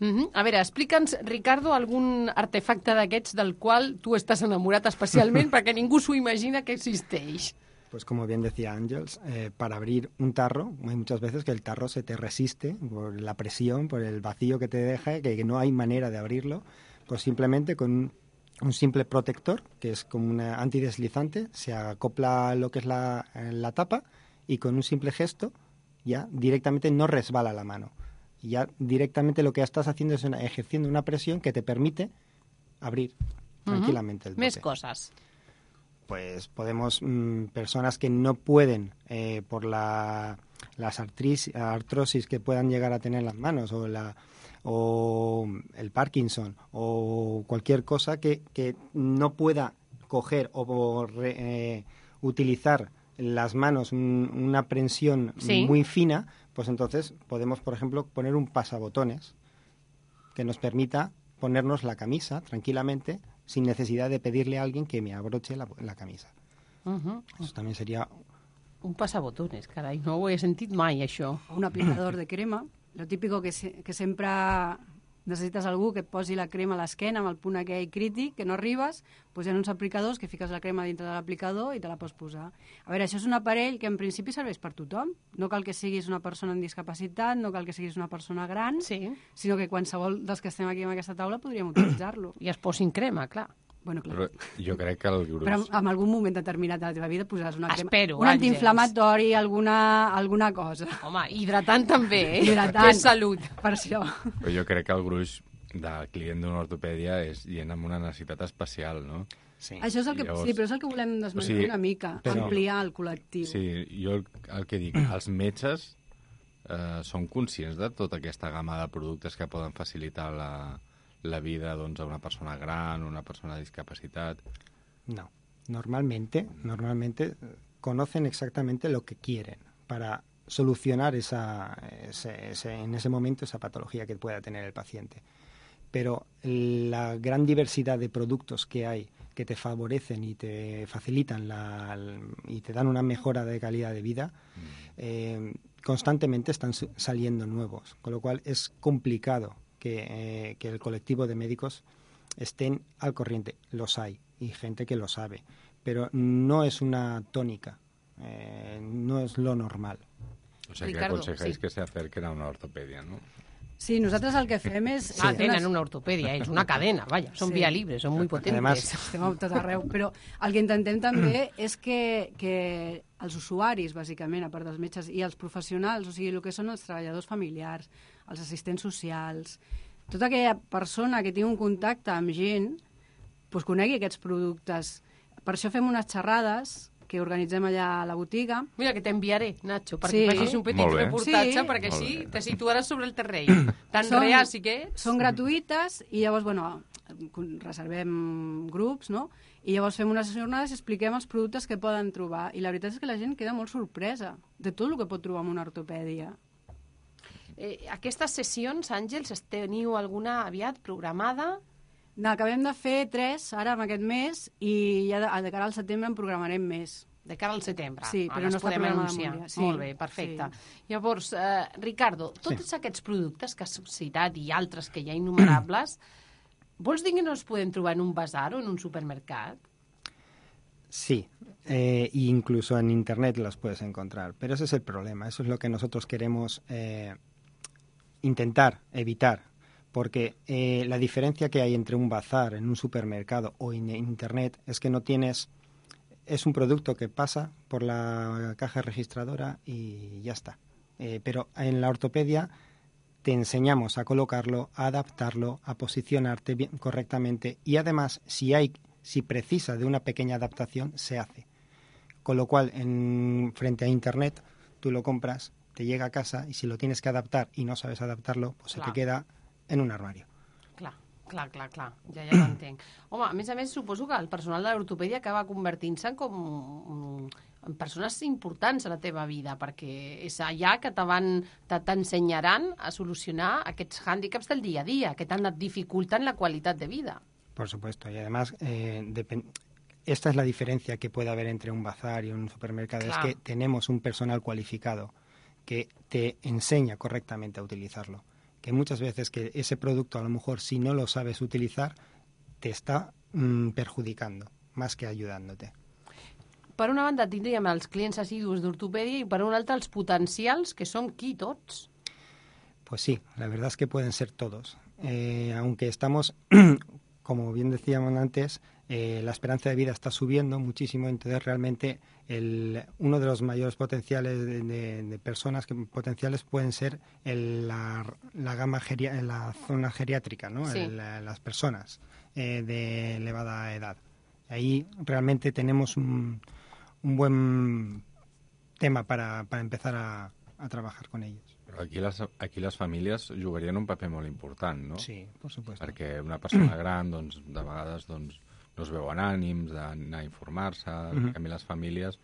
Mm -hmm. A veure, explica'ns, Ricardo, algun artefacte d'aquests del qual tu estàs enamorat especialment perquè ningú s'ho imagina que existeix. Pues como bien decía Ángels, eh, para abrir un tarro, hay muchas veces que el tarro se te resiste por la presión, por el vacío que te deja, que, que no hay manera de abrirlo, pues simplemente con un, simple protector, que es como un antideslizante, se acopla lo que es la, eh, la tapa y con un simple gesto ya directamente no resbala la mano. Y ya directamente lo que estás haciendo es una- ejerciendo una presión que te permite abrir tranquilamente el bote Més coses. pues podemos mm, personas que no pueden eh, por la, las artris- artrosis que puedan llegar a tener en las manos o la o el Parkinson o cualquier cosa que, que no pueda coger o re- eh, utilizar las manos un- una prensión Sí. muy fina, pues entonces podemos, por ejemplo, poner un pasabotones que nos permita ponernos la camisa tranquilamente sin necesidad de pedirle a alguien que me abroche la, la camisa. Uh -huh. Eso también sería Un passabotones, carai, no ho he sentit mai, això. un aplicador de crema. Lo típico que, se, que sempre necessites algú que et posi la crema a l'esquena amb el punt aquell crític, que no arribes, doncs hi ha uns aplicadors que fiques la crema dintre de l'aplicador i te la pots posar. A veure, això és un aparell que en principi serveix per tothom. No cal que siguis una persona amb discapacitat, no cal que siguis una persona gran, sí. sinó que qualsevol dels que estem aquí en aquesta taula podríem utilitzar-lo. I es posin crema, clar. Bueno, clar. Però jo crec que el gruix... Però en, algun moment determinat de la teva vida posaràs una crema, Espero, un Àngels. antiinflamatori, alguna, alguna cosa. Home, hidratant també, eh? Hidratant. Que salut. Per això. Però jo crec que el gruix del client d'una ortopèdia és gent amb una necessitat especial, no? Sí. Això és el que, Llavors- sí, però és el que volem desmentir O sigui, una mica, però- ampliar el col·lectiu. Sí, jo el, el que dic, els metges eh, són conscients de tota aquesta gamma de productes que poden facilitar la, la vida doncs, a una persona gran, una persona de discapacitat. No. Normalmente, normalmente eh, conocen exactamente lo que quieren para solucionar esa, ese- ese- en ese momento esa patología que pueda tener el paciente. Pero la gran diversidad de productos que hay que te favorecen y te facilitan la, y te dan una mejora de calidad de vida, eh, constantemente están saliendo nuevos, con lo cual es complicado que, eh, que el colectivo de médicos estén al corriente. Los hay y gente que lo sabe, pero no es una tónica, eh, no es lo normal. O Ricardo, que aconsejáis sí. que se acerquen a una ortopèdia, no? Sí, nosaltres el que fem és... Ah, és tenen una ortopèdia, és una cadena, vaja, són Sí. via libre, són molt potentes. Además- Estem a tot arreu, però el que intentem també és que, que els usuaris, bàsicament, a part dels metges, i els professionals, o sigui, el que són els treballadors familiars, els assistents socials, tota aquella persona que tingui un contacte amb gent, doncs conegui aquests productes. Per això fem unes xerrades que organitzem allà a la botiga. Mira, que t'enviaré, Nacho, perquè Sí. facis un petit reportatge, Sí. perquè així te situaràs sobre el terreny. Tan Són- real sí que és. Són gratuïtes i llavors, bueno, reservem grups, no? I llavors fem unes jornades i expliquem els productes que poden trobar. I la veritat és que la gent queda molt sorpresa de tot el que pot trobar en una ortopèdia. Eh, aquestes sessions, Àngels, teniu alguna aviat programada? N'acabem de fer tres ara en aquest mes i ja de, de cara al setembre en programarem més. De cara al setembre. Sí, Ah, però les no està podem programada anunciar. sí. Molt bé, perfecte. Llavors, eh, Ricardo, tots aquests productes que has citat i altres que hi ha innumerables, vols dir que no els podem trobar en un bazar o en un supermercat? Sí, eh, incluso en Internet los puedes encontrar, pero ese es el problema, eso es lo que nosotros queremos eh, intentar evitar, porque eh, la diferencia que hay entre un bazar en un supermercado o en internet es que no tienes es un producto que pasa por la caja registradora y ya está. Eh, pero en la ortopedia te enseñamos a colocarlo, a adaptarlo, a posicionarte bien- correctamente y además si hay si precisa de una pequeña adaptación se hace. Con lo cual en frente a internet tú lo compras, te llega a casa y si lo tienes que adaptar y no sabes adaptarlo, pues se te queda en un armario. Clar, clar, clar, clar. Ja, ja ho entenc. Home, a més a més, suposo que el personal de l'ortopèdia acaba convertint-se en com en persones importants a la teva vida, perquè és allà que t'ensenyaran a solucionar aquests hàndicaps del dia a dia, que t'han dificulten la qualitat de vida. Por supuesto. Y además, eh, esta es la diferencia que puede haber entre un bazar y un supermercado. Claro. Es que tenemos un personal cualificado que te enseña correctamente a utilizarlo. Que muchas veces que ese producto, a lo mejor, si no lo sabes utilizar, te está mm, perjudicando más que ayudándote. Per una banda tindríem els clients assidus d'ortopèdia i per una altra els potencials, que som qui tots? Pues sí, la verdad es que pueden ser todos. Eh, aunque estamos, como bien decíamos antes, eh, la esperanza de vida está subiendo muchísimo, entonces realmente el, uno de los mayores potenciales de, de- de personas que potenciales pueden ser el- la, la gama geria- la zona geriátrica, ¿no? Sí. El- la- las personas eh, de elevada edad. Ahí realmente tenemos un, un buen tema para, para empezar a- a trabajar con ellos. Però aquí les, aquí les famílies jugarien un paper molt important, no? Sí, por supuesto. Perquè una persona gran, doncs, de vegades, doncs, no es veuen ànims d'anar a informar-se, en canvi les famílies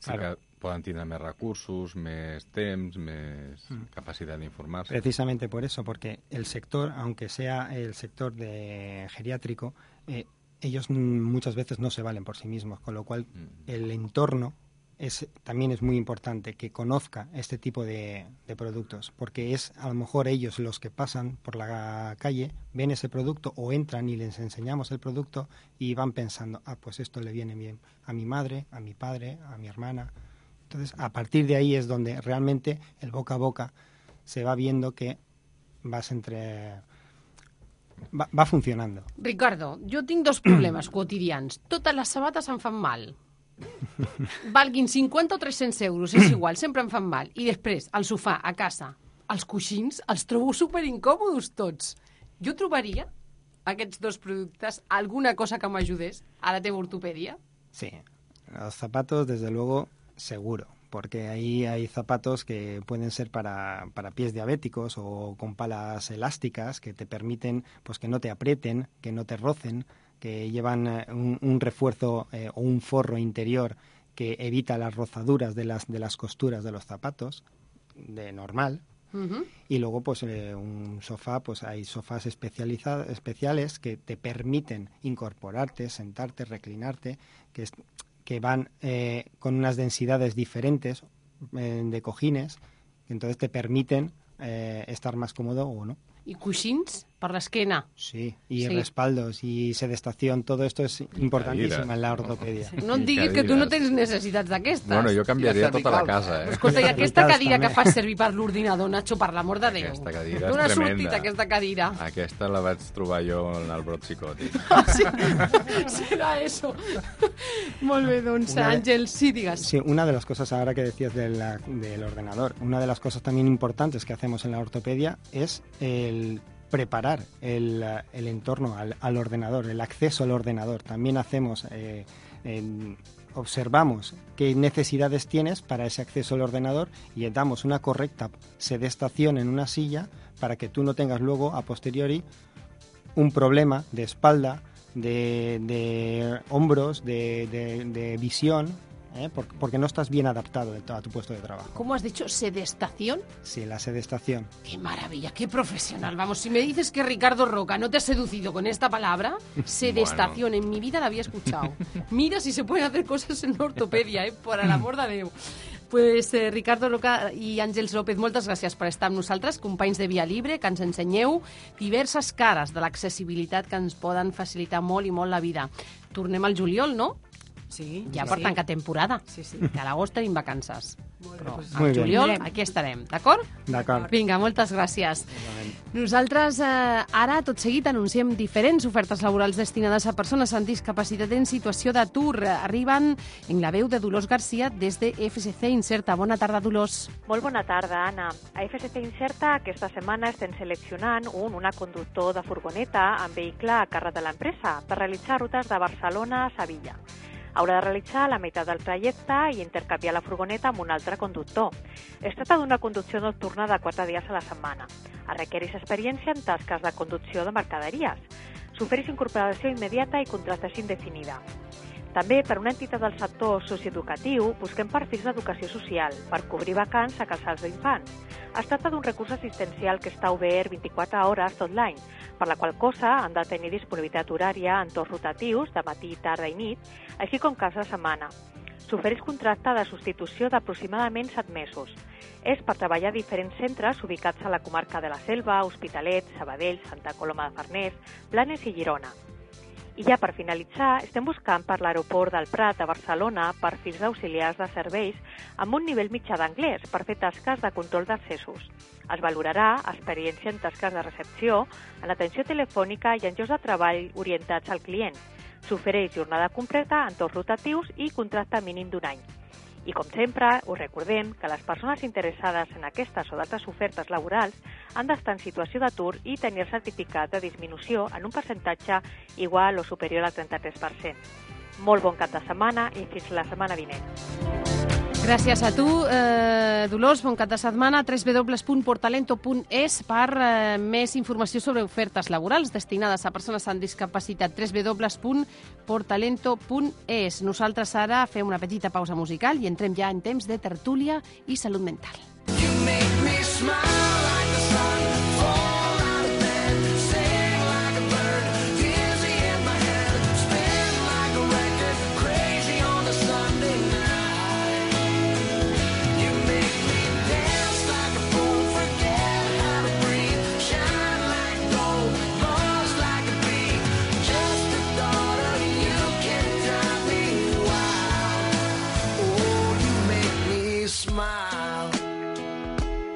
sí Claro. que poden tindre més recursos, més temps, més Mm. capacitat d'informar-se. Precisamente por eso, porque el sector, aunque sea el sector de geriátrico, eh, ellos mm, muchas veces no se valen por sí mismos, con lo cual el entorno es, también es muy importante que conozca este tipo de, productos, porque es a lo mejor ellos los que pasan por la calle, ven ese producto o entran y les enseñamos el producto y van pensando, ah, pues esto le viene bien a mi madre, a mi padre, a mi hermana. Entonces, a partir de ahí es donde realmente el boca a boca se va viendo que vas entre... Va, va funcionando. Ricardo, jo tinc dos problemes quotidians. Totes les sabates em fan mal. Valguin 50 o 300 euros, és igual, sempre em fan mal. I després, al sofà, a casa, els coixins, els trobo superincòmodos tots. Jo trobaria aquests dos productes alguna cosa que m'ajudés a la teva ortopèdia? Sí, los zapatos, desde luego, seguro, porque ahí hay zapatos que pueden ser para, para pies diabéticos o con palas elásticas que te permiten pues que no te aprieten, que no te rocen, que llevan eh, un, un refuerzo eh, o un forro interior que evita las rozaduras de las, de las costuras de los zapatos, de normal, Uh y luego, pues, eh, un sofá, pues hay sofás especializados, especiales que te permiten incorporarte, sentarte, reclinarte, que, es- que van eh, con unas densidades diferentes eh, de cojines, que entonces te permiten estar más cómodo o no. I coixins per l'esquena. Sí, y Sí. respaldos y sedestación, todo esto es importantísimo en la ortopedia. No em diguis que tu no tens necessitats d'aquestes. Bueno, jo canviaria tota la casa, eh? Escolta, i aquesta cadira que fas servir per l'ordinador, Nacho, per l'amor de Déu. Aquesta cadira D'on ha sortit aquesta cadira? Aquesta la vaig trobar jo en el brot psicòtic. Ah, sí? Serà eso. Molt bé, doncs, Una Àngel, sí, digues. Sí, una de las cosas ahora que decías de la- del ordenador, una de las cosas también importantes que hacemos en la ortopedia es el preparar el, eh, el entorno al, al ordenador, el acceso al ordenador. También hacemos, eh, observamos qué necesidades tienes para ese acceso al ordenador y damos una correcta sedestación en una silla para que tú no tengas luego a posteriori un problema de espalda, de, de hombros, de, de- de visión, ¿eh? Por- porque no estás bien adaptado a tu puesto de trabajo. ¿Cómo has dicho? ¿Sedestación? Sí, la sedestación. ¡Qué maravilla! ¡Qué profesional! Vamos, si me dices que Ricardo Roca no te ha seducido con esta palabra, sedestación, en mi vida la había escuchado. Mira si se pueden hacer cosas en ortopedia, ¿eh? Por el amor de. Pues eh, Ricardo Roca i Àngels López, moltes gràcies per estar amb nosaltres, companys de Via Libre, que ens ensenyeu diverses cares de l'accessibilitat que ens poden facilitar molt i molt la vida. Tornem al juliol, no? Sí. Ja sí, per sí. tancar temporada. Sí, sí. Que a l'agost tenim vacances. Però Muy al bien. juliol Mirem. aquí estarem, d'acord? D'acord. Vinga, moltes gràcies. Nosaltres eh, ara, tot seguit, anunciem diferents ofertes laborals destinades a persones amb discapacitat en situació d'atur. Arriben en la veu de Dolors Garcia des de FSC Incerta. Bona tarda, Dolors. Molt bona tarda, Anna. A FSC Incerta aquesta setmana estem seleccionant un, una conductor de furgoneta amb vehicle a càrrec de l'empresa per realitzar rutes de Barcelona a Sevilla. Haurà de realitzar la meitat del trajecte i intercanviar la furgoneta amb un altre conductor. Es tracta d'una conducció nocturna de quatre dies a la setmana. Es requereix experiència en tasques de conducció de mercaderies. S'ofereix incorporació immediata i contractació indefinida. També, per una entitat del sector socioeducatiu, busquem perfils d'educació social per cobrir vacants a casals d'infants. Es tracta d'un recurs assistencial que està obert 24 hores tot l'any, per la qual cosa han de tenir disponibilitat horària en torns rotatius de matí, tarda i nit, així com caps de setmana. S'ofereix contracte de substitució d'aproximadament 7 mesos. És per treballar a diferents centres ubicats a la comarca de la Selva, Hospitalet, Sabadell, Santa Coloma de Farners, Blanes i Girona. I ja per finalitzar, estem buscant per l'aeroport del Prat de Barcelona perfils d'auxiliars de serveis amb un nivell mitjà d'anglès per fer tasques de control d'accessos. Es valorarà experiència en tasques de recepció, en atenció telefònica i en llocs de treball orientats al client. S'ofereix jornada completa en torns rotatius i contracte mínim d'un any. I com sempre, us recordem que les persones interessades en aquestes o d'altres ofertes laborals han d'estar en situació d'atur i tenir el certificat de disminució en un percentatge igual o superior al 33%. Molt bon cap de setmana i fins la setmana vinent. Gràcies a tu, eh, Dolors. Bon cap de setmana. www.portalento.es per eh, més informació sobre ofertes laborals destinades a persones amb discapacitat. www.portalento.es. Nosaltres ara fem una petita pausa musical i entrem ja en temps de tertúlia i salut mental. me smile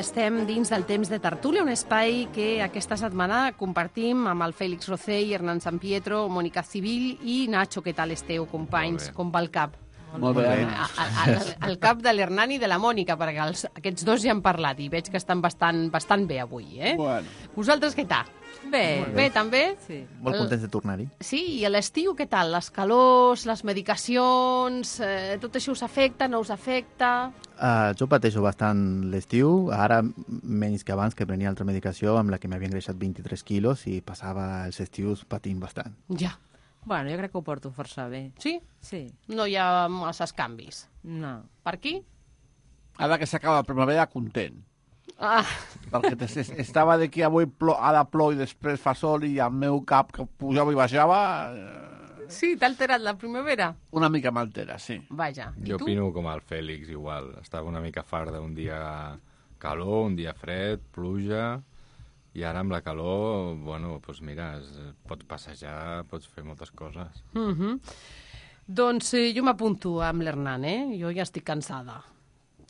estem dins del temps de tertúlia, un espai que aquesta setmana compartim amb el Fèlix Rocell, Hernán San Pietro, Mònica Civil i Nacho. Què tal esteu, companys? Com va el cap? Molt bé, A- a- a- El cap de l'Hernán i de la Mònica, perquè els, aquests dos ja han parlat i veig que estan bastant, bastant bé avui, eh? Bueno. Vosaltres què tal? Bé. Bé, també? Sí. Molt contents de tornar-hi. Sí, i a l'estiu què tal? Les calors, les medicacions, eh, tot això us afecta, no us afecta? Uh, jo pateixo bastant l'estiu, ara menys que abans, que prenia altra medicació amb la que m'havia engreixat 23 quilos i passava els estius patint bastant. Ja. Bueno, jo crec que ho porto força bé. Sí? Sí. No hi ha masses canvis. No. Per aquí? Ara que s'acaba la primavera, content. Ah, Perquè estava de que avui plo, ara plou i després fa sol i el meu cap que pujava i baixava eh, sí, t'ha alterat la primavera? una mica m'altera, sí. Vaja. Jo tu? opino com el Fèlix, igual. Estava una mica fart d'un dia calor, un dia fred, pluja, i ara amb la calor, bueno, doncs mira, pots passejar, pots fer moltes coses. Mm -hmm. Doncs eh, jo m'apunto amb l'Hernán, eh? Jo ja estic cansada.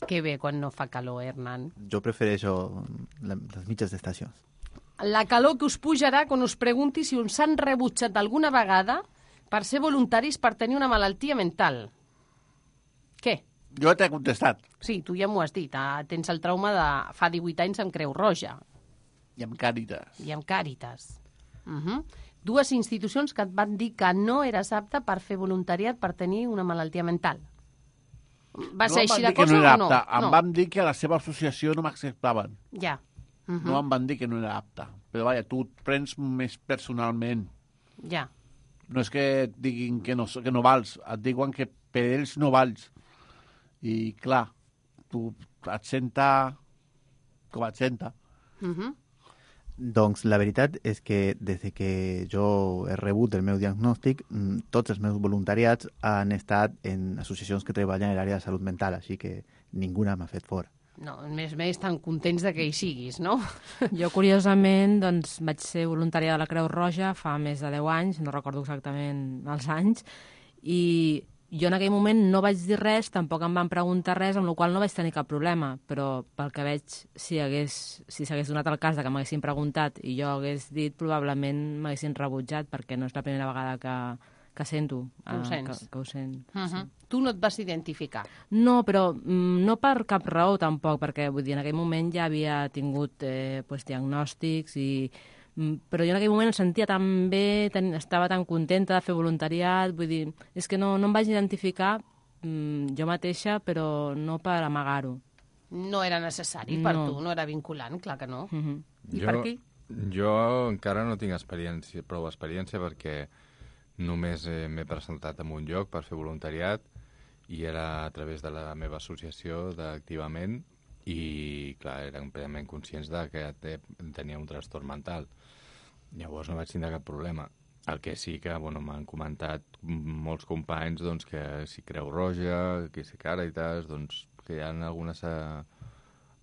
Que bé quan no fa calor, Hernán. Jo prefereixo les mitges d'estacions. La calor que us pujarà quan us pregunti si us han rebutjat alguna vegada per ser voluntaris per tenir una malaltia mental. Què? Jo t'he contestat. Sí, tu ja m'ho has dit. Ah, tens el trauma de fa 18 anys amb Creu Roja I amb Càritas. i amb Càritas. Uh -huh. Dues institucions que et van dir que no eres apte per fer voluntariat per tenir una malaltia mental. Va no ser així la que cosa no o no? Em no. van dir que a la seva associació no m'acceptaven. Ja. Uh -huh. No em van dir que no era apte. Però vaja, tu et prens més personalment. Ja. No és que et diguin que no, que no vals, et diuen que per ells no vals. I, clar, tu et senta com et senta. Uh -huh. Doncs la veritat és que des de que jo he rebut el meu diagnòstic, mm, tots els meus voluntariats han estat en associacions que treballen en l'àrea de salut mental, així que ninguna m'ha fet fora. No, a més a més, tan contents de que hi siguis, no? Jo, curiosament, doncs, vaig ser voluntària de la Creu Roja fa més de 10 anys, no recordo exactament els anys, i jo en aquell moment no vaig dir res, tampoc em van preguntar res, amb la qual no vaig tenir cap problema, però pel que veig, si hagués, si s'hagués donat el cas de que m'haguessin preguntat i jo hagués dit, probablement m'haguessin rebutjat, perquè no és la primera vegada que, que sento. Que ho eh, sents. Que, que ho sent. Uh -huh. Tu no et vas identificar. No, però mm, no per cap raó tampoc, perquè vull dir, en aquell moment ja havia tingut eh, pues, diagnòstics i però jo en aquell moment em sentia tan bé, ten, estava tan contenta de fer voluntariat, vull dir, és que no, no em vaig identificar mm, jo mateixa, però no per amagar-ho. No era necessari per No. tu, no era vinculant, clar que no. Mm -hmm. I per aquí? Jo encara no tinc experiència, prou experiència perquè només eh, m'he presentat en un lloc per fer voluntariat i era a través de la meva associació d'Activament i, clar, eren plenament conscients de que te, tenia un trastorn mental. Llavors no vaig tindre cap problema. El que sí que bueno, m'han comentat molts companys doncs, que si Creu Roja, que si Càritas, doncs, que hi ha algunes, eh,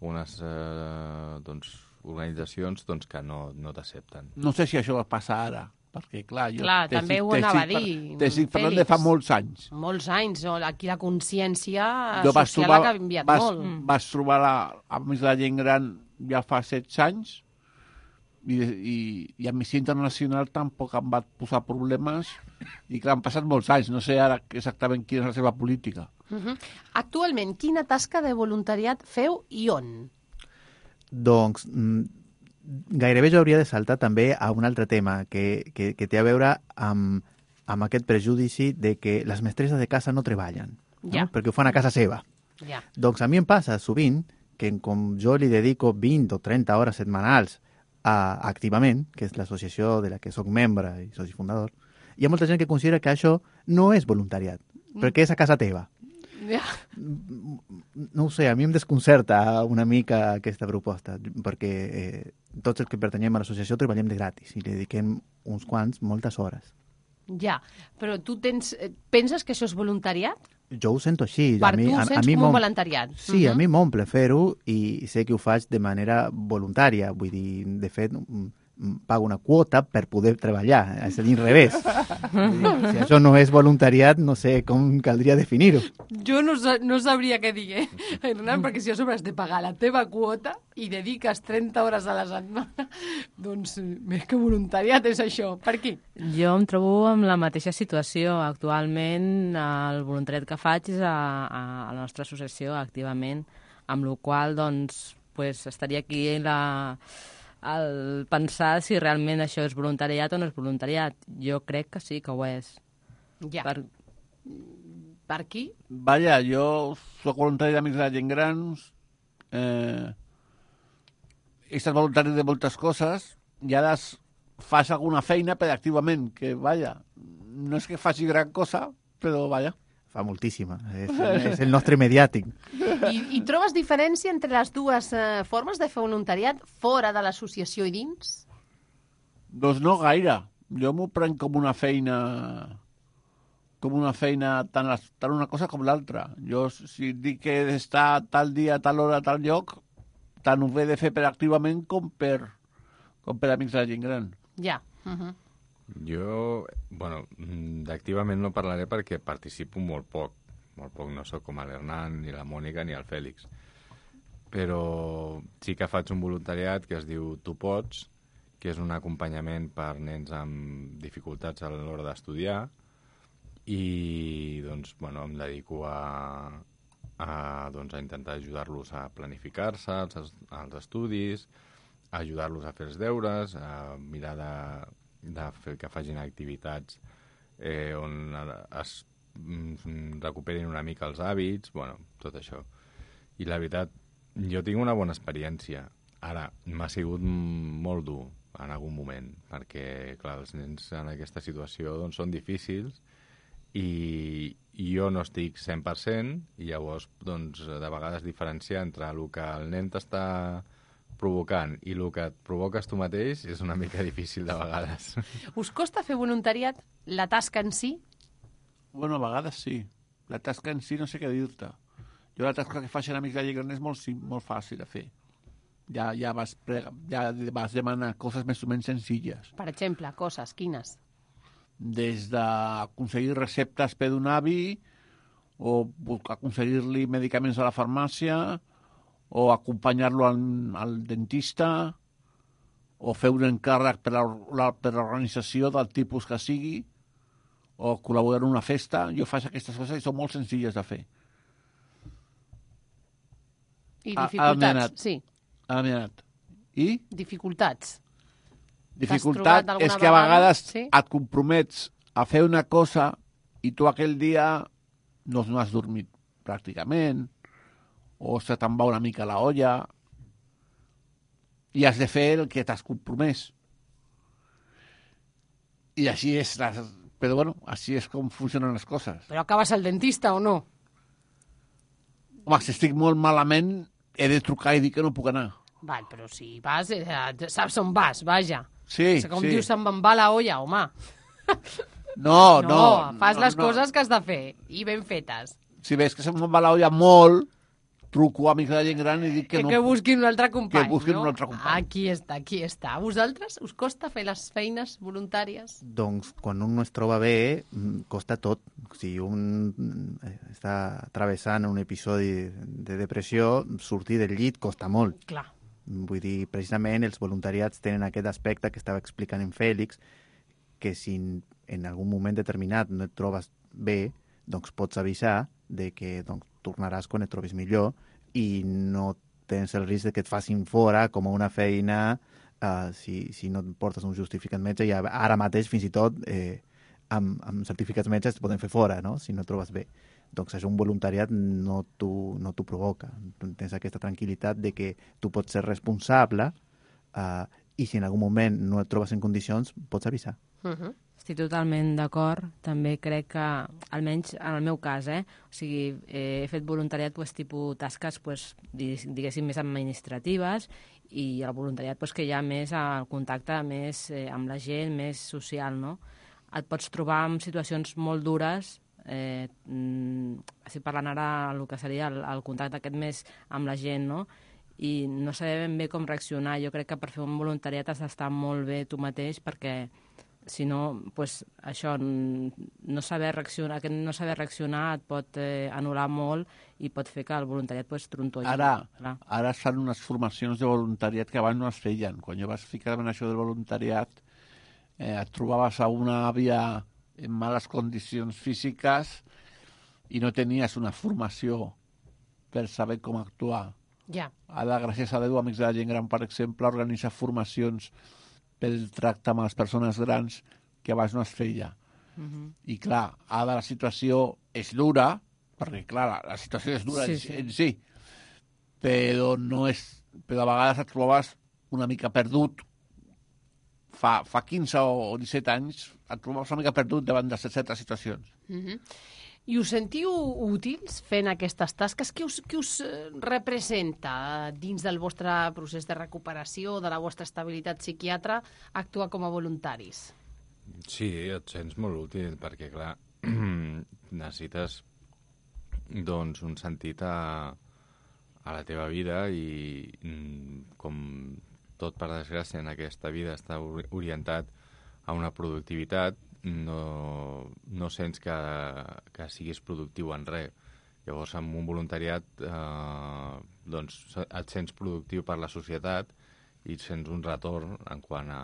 unes eh, doncs, organitzacions doncs, que no, no t'accepten. No sé si això va passar ara, perquè, clar, jo Clar, també ho anava a dir, T'estic parlant Fèlix. de fa molts anys. Molts anys, no? aquí la consciència Jo vas social trobar, ha canviat vas, molt. Vas trobar la, a més la gent gran ja fa 16 anys i, i, i Amnistia Internacional tampoc em va posar problemes i clar, han passat molts anys, no sé ara exactament quina és la seva política. Uh -huh. Actualment, quina tasca de voluntariat feu i on? Doncs mm, gairebé jo hauria de saltar també a un altre tema que, que, que té a veure amb, amb aquest prejudici de que les mestresses de casa no treballen, Ja. no? perquè ho fan a casa seva. Ja. Doncs a mi em passa sovint que com jo li dedico 20 o 30 hores setmanals a Activament, que és l'associació de la que sóc membre i soci fundador, hi ha molta gent que considera que això no és voluntariat, Mm. perquè és a casa teva. Ja. No ho sé, a mi em desconcerta una mica aquesta proposta, perquè eh, tots els que pertanyem a l'associació treballem de gratis i li dediquem uns quants moltes hores. ja, però tu tens, eh, penses que això és voluntariat? Jo ho sento així. Per a mi, tu ho a, a mi com un voluntariat. Sí, a Mhm. mi m'omple fer-ho i sé que ho faig de manera voluntària. Vull dir, de fet, pago una quota per poder treballar, és a dir, revés. Si això no és voluntariat, no sé com caldria definir-ho. Jo no, sa no sabria què dir, eh? Hernán, perquè si a sobre has de pagar la teva quota i dediques 30 hores a la setmana, doncs eh, més que voluntariat és això. Per aquí? Jo em trobo amb la mateixa situació. Actualment el voluntariat que faig és a, a, a la nostra associació activament, amb la qual doncs, pues, estaria aquí la, el pensar si realment això és voluntariat o no és voluntariat. Jo crec que sí que ho és. Ja. Per, per aquí? Vaja, jo sóc voluntari d'Amics de la Gent Gran, eh, he estat voluntari de moltes coses i ara es- fas alguna feina per activament, que, vaja, no és que faci gran cosa, però, vaja. Fa moltíssima. És, és el nostre mediàtic. I, I trobes diferència entre les dues eh, formes de fer voluntariat fora de l'associació i dins? Doncs no gaire. Jo m'ho prenc com una feina com una feina tant, la- tant una cosa com l'altra. Jo, si dic que he d'estar tal dia, tal hora, tal lloc, tant ho he de fer per activament com per, com per amics de la gent gran. Ja. Uh -huh. Jo, bueno, mm, d'activament no parlaré perquè participo molt poc. Molt poc, no sóc com l'Hernán, ni la Mònica, ni el Fèlix. Però sí que faig un voluntariat que es diu Tu pots, que és un acompanyament per nens amb dificultats a l'hora d'estudiar i doncs, bueno, em dedico a, a, doncs, a intentar ajudar-los a planificar-se als, es- als estudis, ajudar-los a fer els deures, a mirar de, de fer que facin activitats eh, on es mm, recuperin una mica els hàbits, bueno, tot això. I la veritat, jo tinc una bona experiència. Ara, m'ha sigut molt dur en algun moment, perquè, clar, els nens en aquesta situació doncs, són difícils i, jo no estic 100% i llavors, doncs, de vegades diferenciar entre el que el nen t'està provocant i el que et provoques tu mateix és una mica difícil de vegades. Us costa fer voluntariat la tasca en si? Bueno, a vegades sí. La tasca en si no sé què dir-te. Jo la tasca que faig en Amics de Gran és molt, molt fàcil de fer. Ja, ja, vas, prega, ja vas demanar coses més o menys senzilles. Per exemple, coses, quines? Des d'aconseguir receptes per d'un avi, o aconseguir-li medicaments a la farmàcia, o acompanyar-lo al, al dentista, o fer un encàrrec per a l'organització del tipus que sigui, o col·laborar en una festa. Jo faig aquestes coses i són molt senzilles de fer. I dificultats, anat. sí. M'he anat. I? Dificultats. Dificultat és que a vegades Sí? et compromets a fer una cosa i tu aquell dia no, no has dormit pràcticament, o se te'n va una mica la olla, i has de fer el que t'has compromès. I així és, la... però bueno, així és com funcionen les coses. Però acabes al dentista o no? Home, si estic molt malament, he de trucar i dir que no puc anar. Val, però si vas, eh, saps on vas, vaja. Sí, O sigui, com sí. dius, se'n me'n va la olla, home. No, no. no fas no, les no. coses que has de fer, i ben fetes. Si veus que se'm va la olla molt, truco a amics de la gent gran i dic que Que, no. que busquin un altre company, Que busquin no? un altre company. Aquí està, aquí està. A vosaltres us costa fer les feines voluntàries? Doncs quan un no es troba bé, mm, costa tot. Si un mm, està travessant un episodi de depressió, sortir del llit costa molt. Clar. Vull dir, precisament els voluntariats tenen aquest aspecte que estava explicant en Fèlix, que si en algun moment determinat no et trobes bé, doncs pots avisar de que doncs, tornaràs quan et trobis millor i no tens el risc de que et facin fora com a una feina uh, si, si no et portes un justificat metge i ara mateix fins i tot eh, amb, amb certificats metges et poden fer fora no? si no et trobes bé doncs això un voluntariat no t'ho no provoca. Tens aquesta tranquil·litat de que tu pots ser responsable uh, i si en algun moment no et trobes en condicions, pots avisar. Uh -huh. Estic totalment d'acord. També crec que, almenys en el meu cas, eh? o sigui, eh, he fet voluntariat pues, tipus tasques pues, di- diguéssim més administratives i el voluntariat pues, que hi ha més al contacte més eh, amb la gent, més social, no? Et pots trobar en situacions molt dures eh, mm, estic parlant ara el que seria el, el contacte aquest més amb la gent, no? i no saber ben bé com reaccionar. Jo crec que per fer un voluntariat has d'estar molt bé tu mateix perquè si no, pues, això, no saber reaccionar, aquest no saber reaccionar et pot eh, anul·lar molt i pot fer que el voluntariat pues, trontolli. Ara, Clar. ara es fan unes formacions de voluntariat que abans no es feien. Quan jo vas ficar en això del voluntariat, eh, et trobaves a una àvia en males condicions físiques i no tenies una formació per saber com actuar. Ja. Ara, gràcies a Déu, Amics de la Gent Gran, per exemple, organitza formacions pel tracte amb les persones grans que abans no es feia. Mhm. I clar, ara la situació és dura, perquè clar, la, la situació és dura Sí, en, sí. en si, però no és... Però a vegades et trobes una mica perdut. Fa, fa 15 o 17 anys et trobaves una mica perdut davant de certes situacions. Uh -huh. I us sentiu útils fent aquestes tasques? Què us, què us eh, representa dins del vostre procés de recuperació, de la vostra estabilitat psiquiatra, actuar com a voluntaris? Sí, et sents molt útil, perquè, clar, necessites doncs, un sentit a, a la teva vida i mm, com tot, per desgràcia, en aquesta vida està ori- orientat a una productivitat, no, no sents que, que siguis productiu en res. Llavors, amb un voluntariat, eh, doncs, et sents productiu per la societat i et sents un retorn en quant a,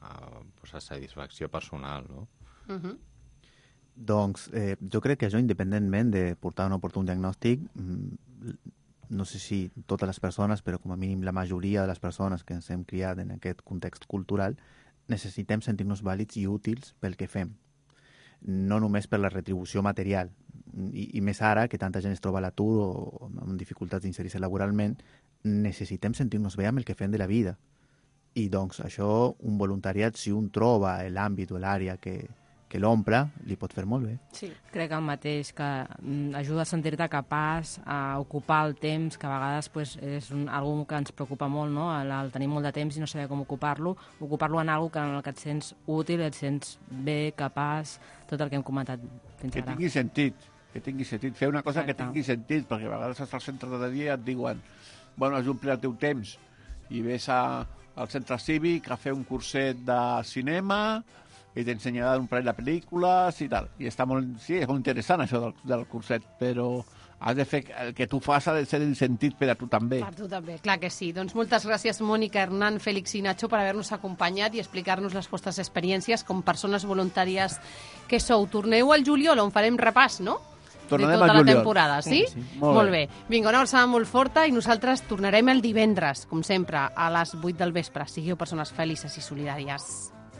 a, pues, a satisfacció personal, no? Uh -huh. Doncs eh, jo crec que això, independentment de portar un diagnòstic, mm, no sé si totes les persones, però com a mínim la majoria de les persones que ens hem criat en aquest context cultural, necessitem sentir-nos vàlids i útils pel que fem. No només per la retribució material. I, i més ara, que tanta gent es troba a l'atur o amb dificultats d'inserir-se laboralment, necessitem sentir-nos bé amb el que fem de la vida. I doncs això, un voluntariat, si un troba l'àmbit o l'àrea que, que l'omple li pot fer molt bé. Sí. Crec el mateix, que mm, ajuda a sentir-te capaç a ocupar el temps, que a vegades pues, és un, algo que ens preocupa molt, no? el, el tenir molt de temps i no saber com ocupar-lo, ocupar-lo en algo que, en el que et sents útil, et sents bé, capaç, tot el que hem comentat fins Que ara. tingui sentit, que tingui sentit. Fer una cosa que Exacte. tingui sentit, perquè a vegades estàs al centre de dia i et diuen bueno, has d'omplir el teu temps i ves a, al centre cívic a fer un curset de cinema i t'ensenyaran un parell de pel·lícules i tal. I està molt, sí, és molt interessant això del, del curset, però has de fer que- el que tu fas ha de ser el sentit per a tu també. Per tu també, clar que sí. Doncs moltes gràcies, Mònica, Hernán, Fèlix i Nacho, per haver-nos acompanyat i explicar-nos les vostres experiències com persones voluntàries que sou. Torneu al juliol, on farem repàs, no? Tornarem de tota la juliol. temporada, sí? Sí, sí. Molt Molt bé. bé. Vinga, una abraçada molt forta i nosaltres tornarem el divendres, com sempre, a les 8 del vespre. Sigueu persones felices i solidàries.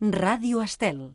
Ràdio Estel.